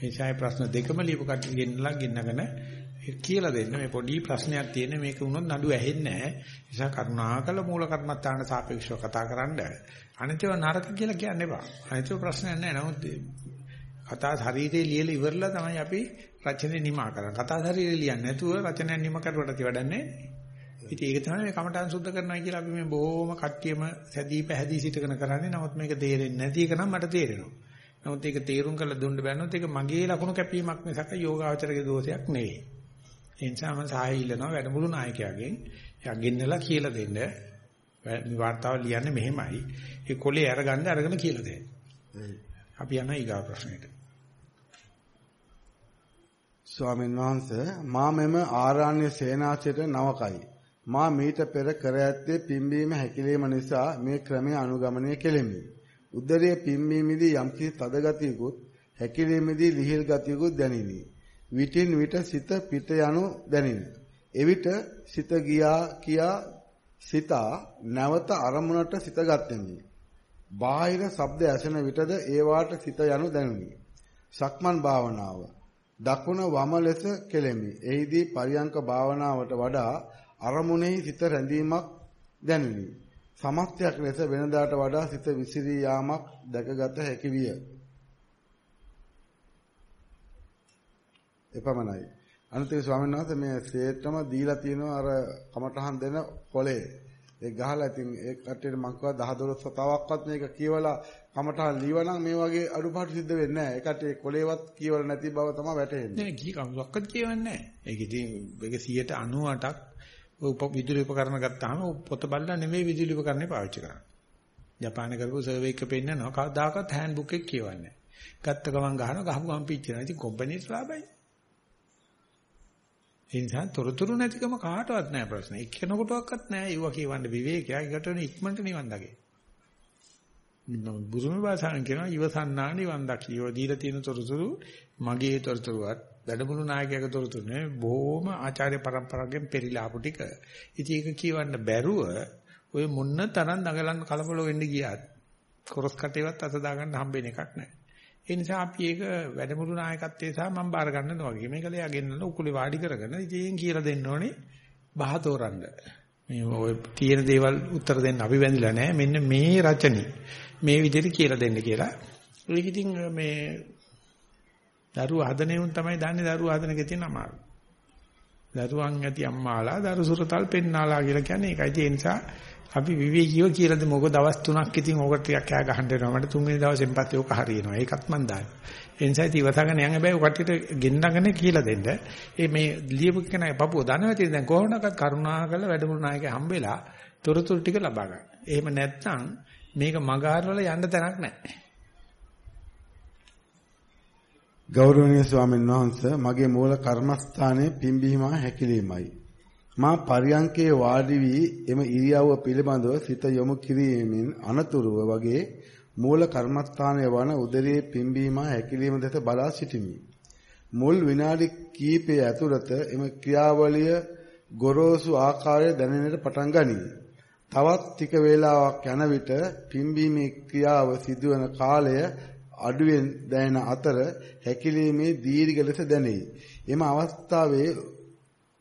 ඒ. ඡාය ප්‍රශ්න දෙකම ලියපු කට්ටිය ගෙන්නලා ගෙන්නගෙන කියලා දෙන්න. මේ පොඩි ප්‍රශ්නයක් තියෙන මේක වුණොත් නඩු ඇහෙන්නේ නැහැ. නිසා කරුණාකර මූල කර්මස්ථාන සාපේක්ෂව කතා කරන්න. අනිතව නරක කියලා කියන්න එපා. අනිතව ප්‍රශ්නයක් නැහැ. නමුත් කතා ශරීරයේ ලියලා ඉවරලා තමයි අපි රචනය නිමා කරන්නේ. කතා ශරීරය ලියන්නේ නැතුව රචනය නිම කරුවට වැඩන්නේ. ඉතින් ඒක තමයි මේ කමඨාන් සුද්ධ කරනවා කියලා අපි මේ බොහොම කට්ටියම සැදී පැහැදී සිටගෙන කරන්නේ. නමුත් මේක තේරෙන්නේ නැති එක නම් මට තේරෙනවා. නමුත් ඒක තේරුම් කරලා දුන්න බැන්නොත් ඒක මගේ ලකුණු කැපීමක් මිසක යෝගාවචරයේ දෝෂයක් නෙවෙයි. ඒ නිසා මම සහාය ඉල්ලනවා වැඩමුළු නායකයාගෙන්. එයා ගෙන්නලා කියලා දෙන්න. මේ වார்த்தාව ලියන්නේ මෙහෙමයි. ඒ කොලේ අරගන්න අරගෙන කියලා දෙන්න. අපි යනවා ඊගා ප්‍රශ්නෙට. ස්වාමීන් වහන්සේ මා මෙම ආරාණ්‍ය සේනාසයට නවකයි. මා මීට පෙර කර ඇත්තේ පිම්බීම හැකිලිම නිසා මේ ක්‍රමය අනුගමනය කෙලෙමි. උදරයේ පිම්බීමේදී යම්කිසි තද ගතියකුත් හැකිලීමේදී ලිහිල් ගතියකුත් දැනිනි. විටින් විට සිත පිට යනු දැනිනි. එවිට සිත ගියා කියා සිතා නැවත අරමුණට සිත ගත්තෙමි. බාහිර ශබ්ද ඇසෙන විටද ඒවාට සිත යනු දැනුනි. සක්මන් භාවනාව දකුණ වම ලෙස කෙලෙමි. එහිදී පරියංක භාවනාවට වඩා අරමුණෙහි සිත රැඳීමක් දැනුනි. සමස්තයක් ලෙස වෙනදාට වඩා සිත විසිරී යාමක් දැකගත හැකි විය. එපමණයි. අනිත් ස්වාමීන් වහන්සේ මේ ශ්‍රේත්‍රම දීලා තියෙනවා අර කමටහන් දෙන කොලේ. ඒ ගහලා ඉතින් ඒ කට්ටියට මං කිව්වා 10 12 සතාවක්වත් මේක කියවලා කමටහන් ලියවනම් මේ වගේ අඩුපාඩු සිද්ධ වෙන්නේ නැහැ. ඒ කට්ටිය කොලේවත් කියවල නැති බව තමයි වැටහෙන්නේ. නෑ කී කවුරක්වත් කියවන්නේ නැහැ. ඒක ඉතින් මේක 98ක් උප විදුලි උපකරණ ගත්තාම පොත බලලා නෙමෙයි විදුලි උපකරණේ පාවිච්චි කරන්නේ. ජපානයේ කරපු සර්වේ එක පෙන්නනවා කවදාකවත් හෑන්ඩ් බුක් එක කියවන්නේ නැහැ. ගත්ත ගමන් ගහනවා ගහපු ගමන් පිච්චෙනවා. ඉතින් කම්පැනිස් ලාභයි. ඒ නිසා තොරතුරු නැතිකම කාටවත් නෑ ප්‍රශ්න. එක්කෙනෙකුටවත් නෑ ඒව කියවන්න විවේකයක්. ඒකට ඉක්මනට නිවන් දගේ. බුදුම භාෂාවෙන් කියනවා ඉවසන්නා නිවන් දකියෝ දීලා තියෙන තොරතුරු මගේ තොරතුරුවත් වැඩමුළු නායකයාගේ තොරතුරු නේ බොහොම ආචාර්ය પરම්පරාවෙන් පෙරිලා ආපු ටික. ඉතින් ඒක කියවන්න බැරුව ඔය මොන්න තරම් දඟලන්න කලබල වෙන්න ගියාත් කොරස් කටේවත් අත දාගන්න හම්බෙන එකක් නෑ. ඒ නිසා අපි ඒක වැඩමුළු නායකත්වයේ සහ මම බාර ගන්නවා වගේ. මේක ලයා ගෙන්නලා උකුලේ වාඩි කරගෙන ඉතින් කියලා දෙන්න ඕනේ බහ තෝරන්න. මේ ඔය තියෙන දේවල් උත්තර දෙන්න අපි වැඳිලා නැහැ. මෙන්න මේ රචනි. මේ විදිහට කියලා දෙන්න කියලා. ඒක ඉතින් මේ දරුවා හදන උන් තමයි දන්නේ දරුවා හදන එකේ තියෙන අමාරු. දරුවන් ඇති අම්මාලා දරු සුරතල් පෙන්නාලා කියලා කියන්නේ ඒකයි. ඒ නිසා අපි විවේකීව කියලාද මොකද දවස් 3ක් ඉතින් ඕකට ටිකක් කෑ ගහන්න වෙනවා මට තුන්වෙනි දවසෙන් පස්සේ ඕක හරියනවා ඒකත් මන් දානවා ඒ නිසා ඉතින් ඉවසගෙන යන්න හැබැයි ඔය කට්ටියට ගෙන්නගෙන කියලා දෙන්න ඒ මේ ලියපු කෙනා පපුව දන්නවද දැන් කොහොමනකත් කරුණාකර වැඩමුළු නායකයා හම්බෙලා තොරතුරු ටික ලබා ගන්න. එහෙම නැත්නම් මේක මගහරවල යන්න තැනක් නැහැ. ගෞරවනීය ස්වාමීන් වහන්සේ මගේ මූල කර්මස්ථානයේ පිම්බීම හැකිලීමයි. මා පරියංකේ වාඩි වී එම ඉරියව්ව පිළිබඳව සිත යොමු කිරීමෙන් අනතුරුව වගේ මූල කර්මස්ථානයේ වන උදරයේ පිම්බීම හැකිලිම දෙස බලා සිටිමි. මුල් විනාඩි කිහිපය ඇතුළත එම ක්‍රියාවලිය ගොරෝසු ආකාරය දැනෙන්නට පටන් ගනී. තවත් ටික වේලාවක් යන විට පිම්බීමේ ක්‍රියාව සිදුවන කාලය අඩුවෙන් දැනෙන අතර හැකිලීමේ දීර්ඝ ලෙස දැනේ. එම අවස්ථාවේ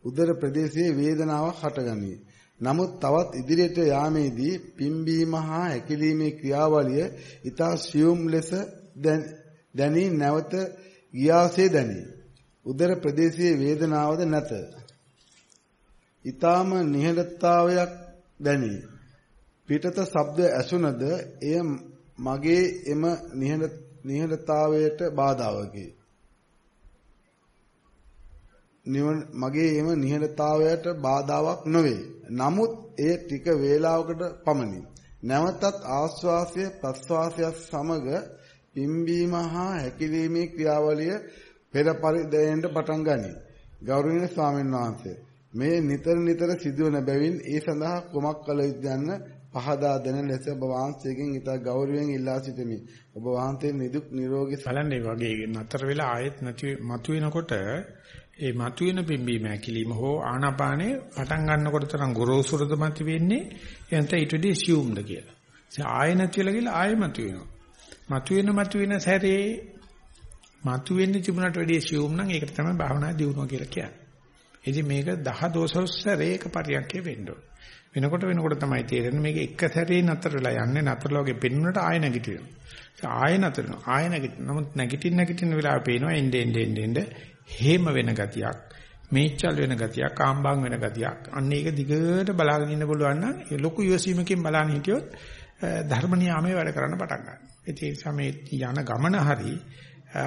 උදර ප්‍රදේශයේ වේදනාවක් හටගනී. නමුත් තවත් ඉදිරියට යාමේදී පිම්බීම හා හැකිලීමේ ක්‍රියාවලිය ඊතා සියුම් ලෙස දැනී නැවත ගියාසේ දැනේ. උදර ප්‍රදේශයේ වේදනාවද නැත. ඊ타ම නිහඬතාවයක් දැනේ. පිටත ශබ්ද ඇසුනද එය මගේ එම නිහඬතාවයට බාධාවකි. නිවන මගේ එම නිහඬතාවයට බාධාවක් නොවේ. නමුත් ඒ ටික වේලාවකට පමණි. නැවතත් ආස්වාසය ප්‍රස්වාසය සමග පිම්බීම හා හැකිලීමේ ක්‍රියාවලිය පෙර පරිදයෙන්ට පටන් ගනී. ගෞරවනීය ස්වාමීන් වහන්සේ මේ නිතර නිතර සිදුවන බැවින් ඒ සඳහා කුමක් කළ යුතුද යන්න පහදා දෙන ලෙස ඔබ වහන්සේගෙන් ඉතා ගෞරවයෙන් ඉල්ලා සිටිමි. ඔබ වහන්සේ නිදුක් නිරෝගී බලන්න වගේ නතර වෙලා ආයෙත් නැති මතුවෙනකොට ඒ මතුවෙන පිම්බීම ඇකිලිම හෝ ආනාපානේ පටන් ගන්නකොට තරම් ගොරෝසුරද මත වෙන්නේ එතන ඊට වඩා assumed කියලා. ඒ ආයෙ නැතිලා ගිහලා ආයෙ මතුවෙනවා. මතුවෙන මතුවෙන සැරේ මතුවෙන්නේ තිබුණට වැඩිය assume නම් ඒකට තමයි භාවනා දියුණුව කියලා කියන්නේ. ඉතින් මේක 10 දෝසොස්සරේ එක පරියන්කේ වෙන්න ඕන. වෙනකොට වෙනකොට තමයි තේරෙන්නේ මේක එක සැරේ නතර වෙලා යන්නේ නතරලා වගේ පෙන්නුනට ආයෙ නැගිටිනවා. ආයෙ නතරනවා. ආයෙ නැගිටිනවා. නමුත් නැගිටින්න නැගිටින්න වෙලාව පේනවා එnde ende ende ende හේම වෙන ගතියක්. මේචල් වෙන ගතියක්, ආම්බාම් වෙන ගතියක්. අන්න ඒක දිගට බලාගෙන ඉන්න පුළුවන් නම් ඒ ලොකු යොසීමකින් බලන්න හිටියොත් ධර්ම නියාමයේ වැඩ කරන්න පටන් ගන්නවා. ඒ නිසා මේ යන ගමන හරි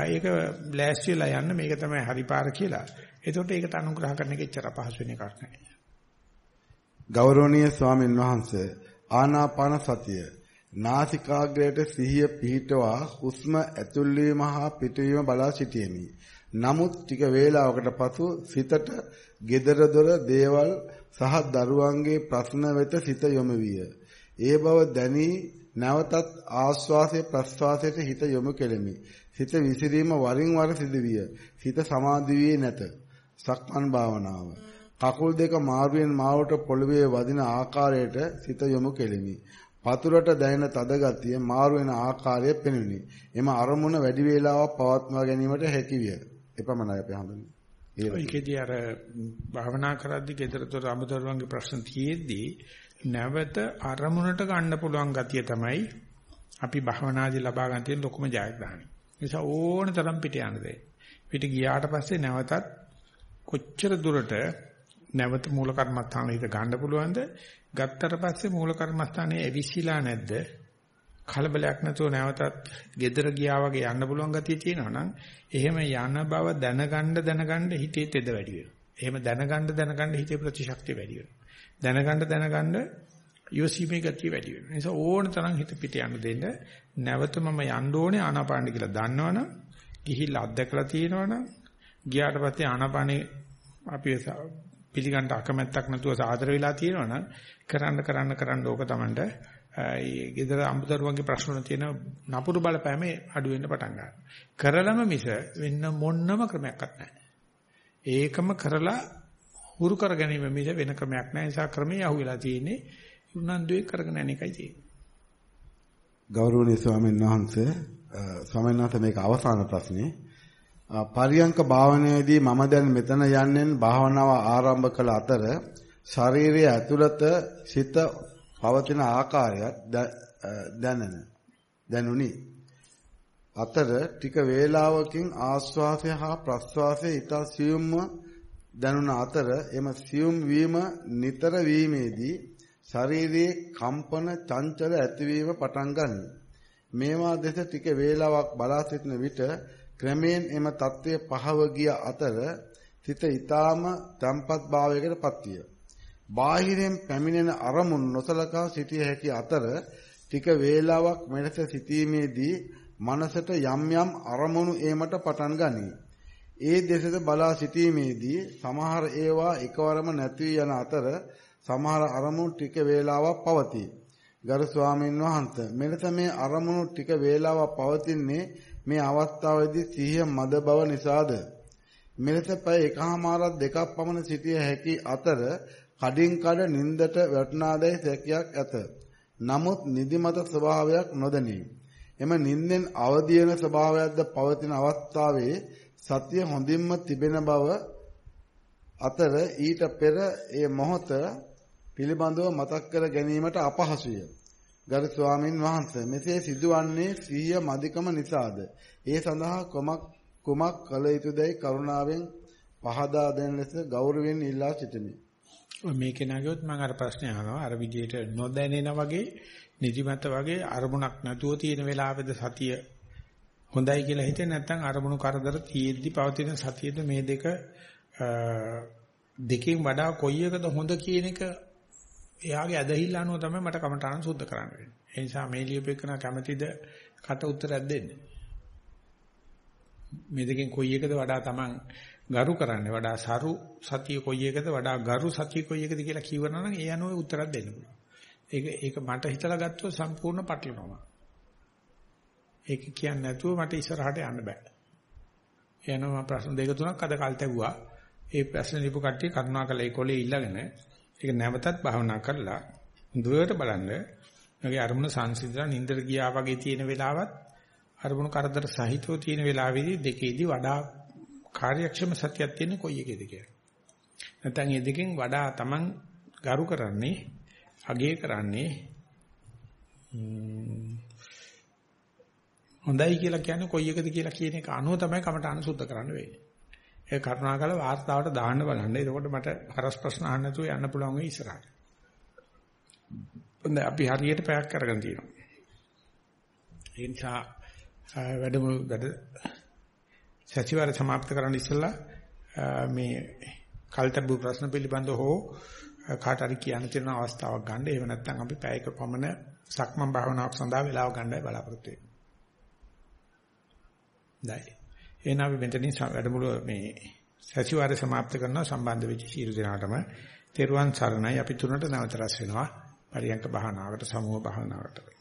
ඒක බ්ලාස්ට් වෙලා යන්න මේක තමයි හරි පාර කියලා. එතකොට ඒකට අනුග්‍රහ කරන එක එච්චර පහසු වෙන එකක් නෑ. ගෞරවනීය ස්වාමීන් වහන්සේ ආනාපාන සතිය නාසිකාග්‍රයට සිහිය පිහිටවා හුස්ම ඇතුල් වීම හා පිටවීම බලා සිටියෙමි. නමුත් ටික වේලාවකට පසු සිතට gedara dora දේවල් සහ දරුවන්ගේ ප්‍රශ්න වෙත සිත යොමු විය. ඒ බව දැනි නැවතත් ආස්වාසයේ ප්‍රස්වාසයට හිත යොමු කෙලෙමි. සිත විසිරීම වරින් වර සිදුවිය. සිත සමාධි වී නැත. සක්මන් භාවනාව. කකුල් දෙක මාරුවෙන් මාවට පොළවේ වදින ආකාරයට සිත යොමු කෙලිමි. පතුරට දැනෙන තද ගතිය මාරු වෙන ආකාරය පෙනුනි. එම අරමුණ වැඩි වේලාවක් පවත්වා ගැනීමට හැකි විය. එපමණයි අපි හඳුන්නේ. ඒකෙදී අර භාවනා කරද්දී gedarator අමුදරුවන්ගේ ප්‍රශ්න තියෙද්දී නැවත අරමුණට ගන්න පුළුවන් ගතිය තමයි අපි භාවනාදී ලබා ගන්න තියෙන ලොකුම ජයග්‍රහණය. නිසා ඕන තරම් පිට යන්න දෙයි. පිට ගියාට පස්සේ නැවතත් කොච්චර දුරට නැවත මූල කර්මස්ථානෙට ගන්න පුළුවන්ද? ගත්තට පස්සේ මූල කර්මස්ථානේ ඇවිසිලා නැද්ද? කලබලයක් නැතුව නැවතත් gedara ගියා වගේ යන්න පුළුවන් ගතිය තියෙනවා නම් එහෙම යන බව දැනගන්න දැනගන්න හිතේ තෙද වැඩි වෙනවා. එහෙම දැනගන්න දැනගන්න හිතේ ප්‍රතිශක්තිය වැඩි වෙනවා. දැනගන්න දැනගන්න යොසීමේ ගතිය වැඩි වෙනවා. ඒ නිසා ඕන තරම් හිත පිට යන්න දෙන්න නැවත මම යන්න ඕනේ ආනාපාන කියලා දන්නවනම් ගිහිල්ලා අත්දැකලා තියෙනවනම් ගියාට පස්සේ ආනාපානේ අපි පිළිගන්න අකමැත්තක් නැතුව සාදර වෙලා තියෙනවනම් කරන්න කරන්න කරන්න ඕක තමන්ට ඒ ගෙදර අමුදරුවන්ගේ ප්‍රශ්න තියෙන නපුරු බලපෑම අඩු වෙන්න පටන් ගන්නවා. කරලම මිස වෙන මොන්නම ක්‍රමයක්වත් නැහැ. ඒකම කරලා හුරු කර ගැනීම මිස වෙන ක්‍රමයක් නැහැ. ඒ නිසා ක්‍රමයේ අහුවෙලා තියෙන්නේ උනන්දුවේ කරගෙන යන එකයි තියෙන්නේ. ගෞරවනීය ස්වාමීන් වහන්සේ ස්වාමීන් වහන්සේ මේක අවසාන ප්‍රශ්නේ. පරියංක භාවනාවේදී මම දැන් මෙතන යන්නෙන් භාවනාව ආරම්භ කළ අතර ශරීරයේ ඇතුළත සිත පවතින ආකාරයත් දැනෙන දැනුනි. අතර ටික වේලාවකින් ආශ්වාසය හා ප්‍රශ්වාසය ඊට සියුම්ව දැනුන අතර එම සියුම් වීම නිතර වීමේදී ශරීරයේ කම්පන චංචල ඇතිවීම පටන් ගනී. මේවා දෙස ටික වේලාවක් බලා සිටින විට ක්‍රමයෙන් එම తත්වය පහව ගිය අතර සිත ඊටාම තම්පත් භාවයකට පත්විය. බාහිරින් පැමිණෙන අරමුණු නොසලකා සිටිය හැකි අතර ටික වේලාවක් මෙලෙස සිටීමේදී මනසට යම් යම් අරමුණු ඒමට පටන් ගනී. ඒ දෙසද බලා සිටීමේදී සමහර ඒවා එකවරම නැති යන අතර සමහර අරමුණු ටික වේලාවක් පවතී. ගරු ස්වාමීන් වහන්සේ මෙලෙස මේ අරමුණු ටික වේලාවක් පවතින්නේ මේ අවස්ථාවේදී සිහිය මද බව නිසාද මෙලෙස පැය එකහමාරක් දෙකක් පමණ සිටිය හැකි අතර කඩින් කඩ නින්දට වැටුණාදැයි සැකයක් ඇත. නමුත් නිදිමත ස්වභාවයක් නොදැනී. එම නින්දෙන් අවදි වෙන ස්වභාවයක්ද පවතින අවස්ථාවේ සතිය හොඳින්ම තිබෙන බව අතර ඊට පෙර ඒ මොහොත පිළිබඳව මතක් කර ගැනීමට අපහසුය. ගරු ස්වාමින් වහන්සේ මෙසේ සිදුවන්නේ සිහිය මදිකම නිසාද? ඒ සඳහා කොමක් කුමක් කළ යුතුදයි කරුණාවෙන් පහදා දෙන ලෙස ගෞරවයෙන් ඉල්ලා සිටිමි. මේකේ නගියොත් මම අර ප්‍රශ්නේ අහනවා අර විදිහට නොදැනෙන වගේ නිදිමත වගේ අරමුණක් නැතුව තියෙන වෙලාවෙද සතිය හොඳයි කියලා හිතේ නැත්නම් අරමුණු කරදර තියෙද්දි පවතින සතියද මේ දෙක දෙකෙන් වඩා කොයි එකද හොඳ කියන එක එයාගේ ඇදහිල්ල අනුව තමයි මට කමටහන සුද්ධ කරන්න වෙන්නේ. ඒ නිසා මේ ලියුපෙකන කැමැතිද කට උත්තරයක් දෙන්න. මේ දෙකෙන් කොයි එකද වඩා Taman ගරු කරන්නේ වඩා සරු සතිය කොයි එකද වඩා ගරු සතිය කොයි එකද කියලා කියවනවා නම් ඒ අනුව උත්තරයක් දෙන්න පුළුවන්. ඒක ඒක මට හිතලා ගත්තොත් සම්පූර්ණ පටලනවා. ඒක කියන්නේ නැතුව මට ඉස්සරහට යන්න බෑ. එනවා ප්‍රශ්න දෙක තුනක් අද කල් තැවුවා. ඒ ප්‍රශ්න ලියපු කට්ටිය කරුණාකරලා ඒ කොලේ ඉල්ලගෙන ඒක නැවතත් භාවනා කරලා දුරට බලන්න මගේ අරමුණ සංසිඳලා නින්දර ගියා වගේ තියෙන වෙලාවත් අරමුණු කරදර සහිතව තියෙන වෙලාවෙදී දෙකේදී වඩා කාර්යක්ෂම සත්‍යයක් තියෙන කොයි එකේද කියලා. නැත්නම් මේ දෙකෙන් වඩා Taman ගරු කරන්නේ අගය කරන්නේ හොඳයි කියලා කියන්නේ කොයි එකද කියලා කියන එක අනුව තමයි කමට අනුසුද්ධ කරන්න වෙන්නේ. ඒ කරුණාකර වාර්තාවට දාන්න බලන්න. එතකොට මට හරස් ප්‍රශ්න අහන්න නැතුව යන්න පුළුවන් වෙයි ඉස්සරහට. හොඳයි අපි හරියට පැයක් කරගෙන තියෙනවා. ඒ නිසා වැඩම වැඩ සතිವಾರ સમાપ્ત කරන්න ඉස්සෙල්ලා මේ කල්තබු ප්‍රශ්න පිළිබඳව හෝ කාට හරි කියන්න තියෙන අවස්ථාවක් ගන්න. එහෙම නැත්නම් අපි පැයක පමණ සක්මන් භාවනාවක් සඳහා වේලාව ගන්නයි බලාපොරොත්තු වෙන්නේ. 对。එහෙනම් අපි මෙතනින් වැඩමුළුව මේ සතිವಾರ સમાપ્ત කරනවා. සම්බන්ධ වෙච්ච සියලු දෙනාටම තෙරුවන් සරණයි. අපි තුනට නැවත රැස් වෙනවා. පරියංක භාවනාවට සමුහ භාවනාවට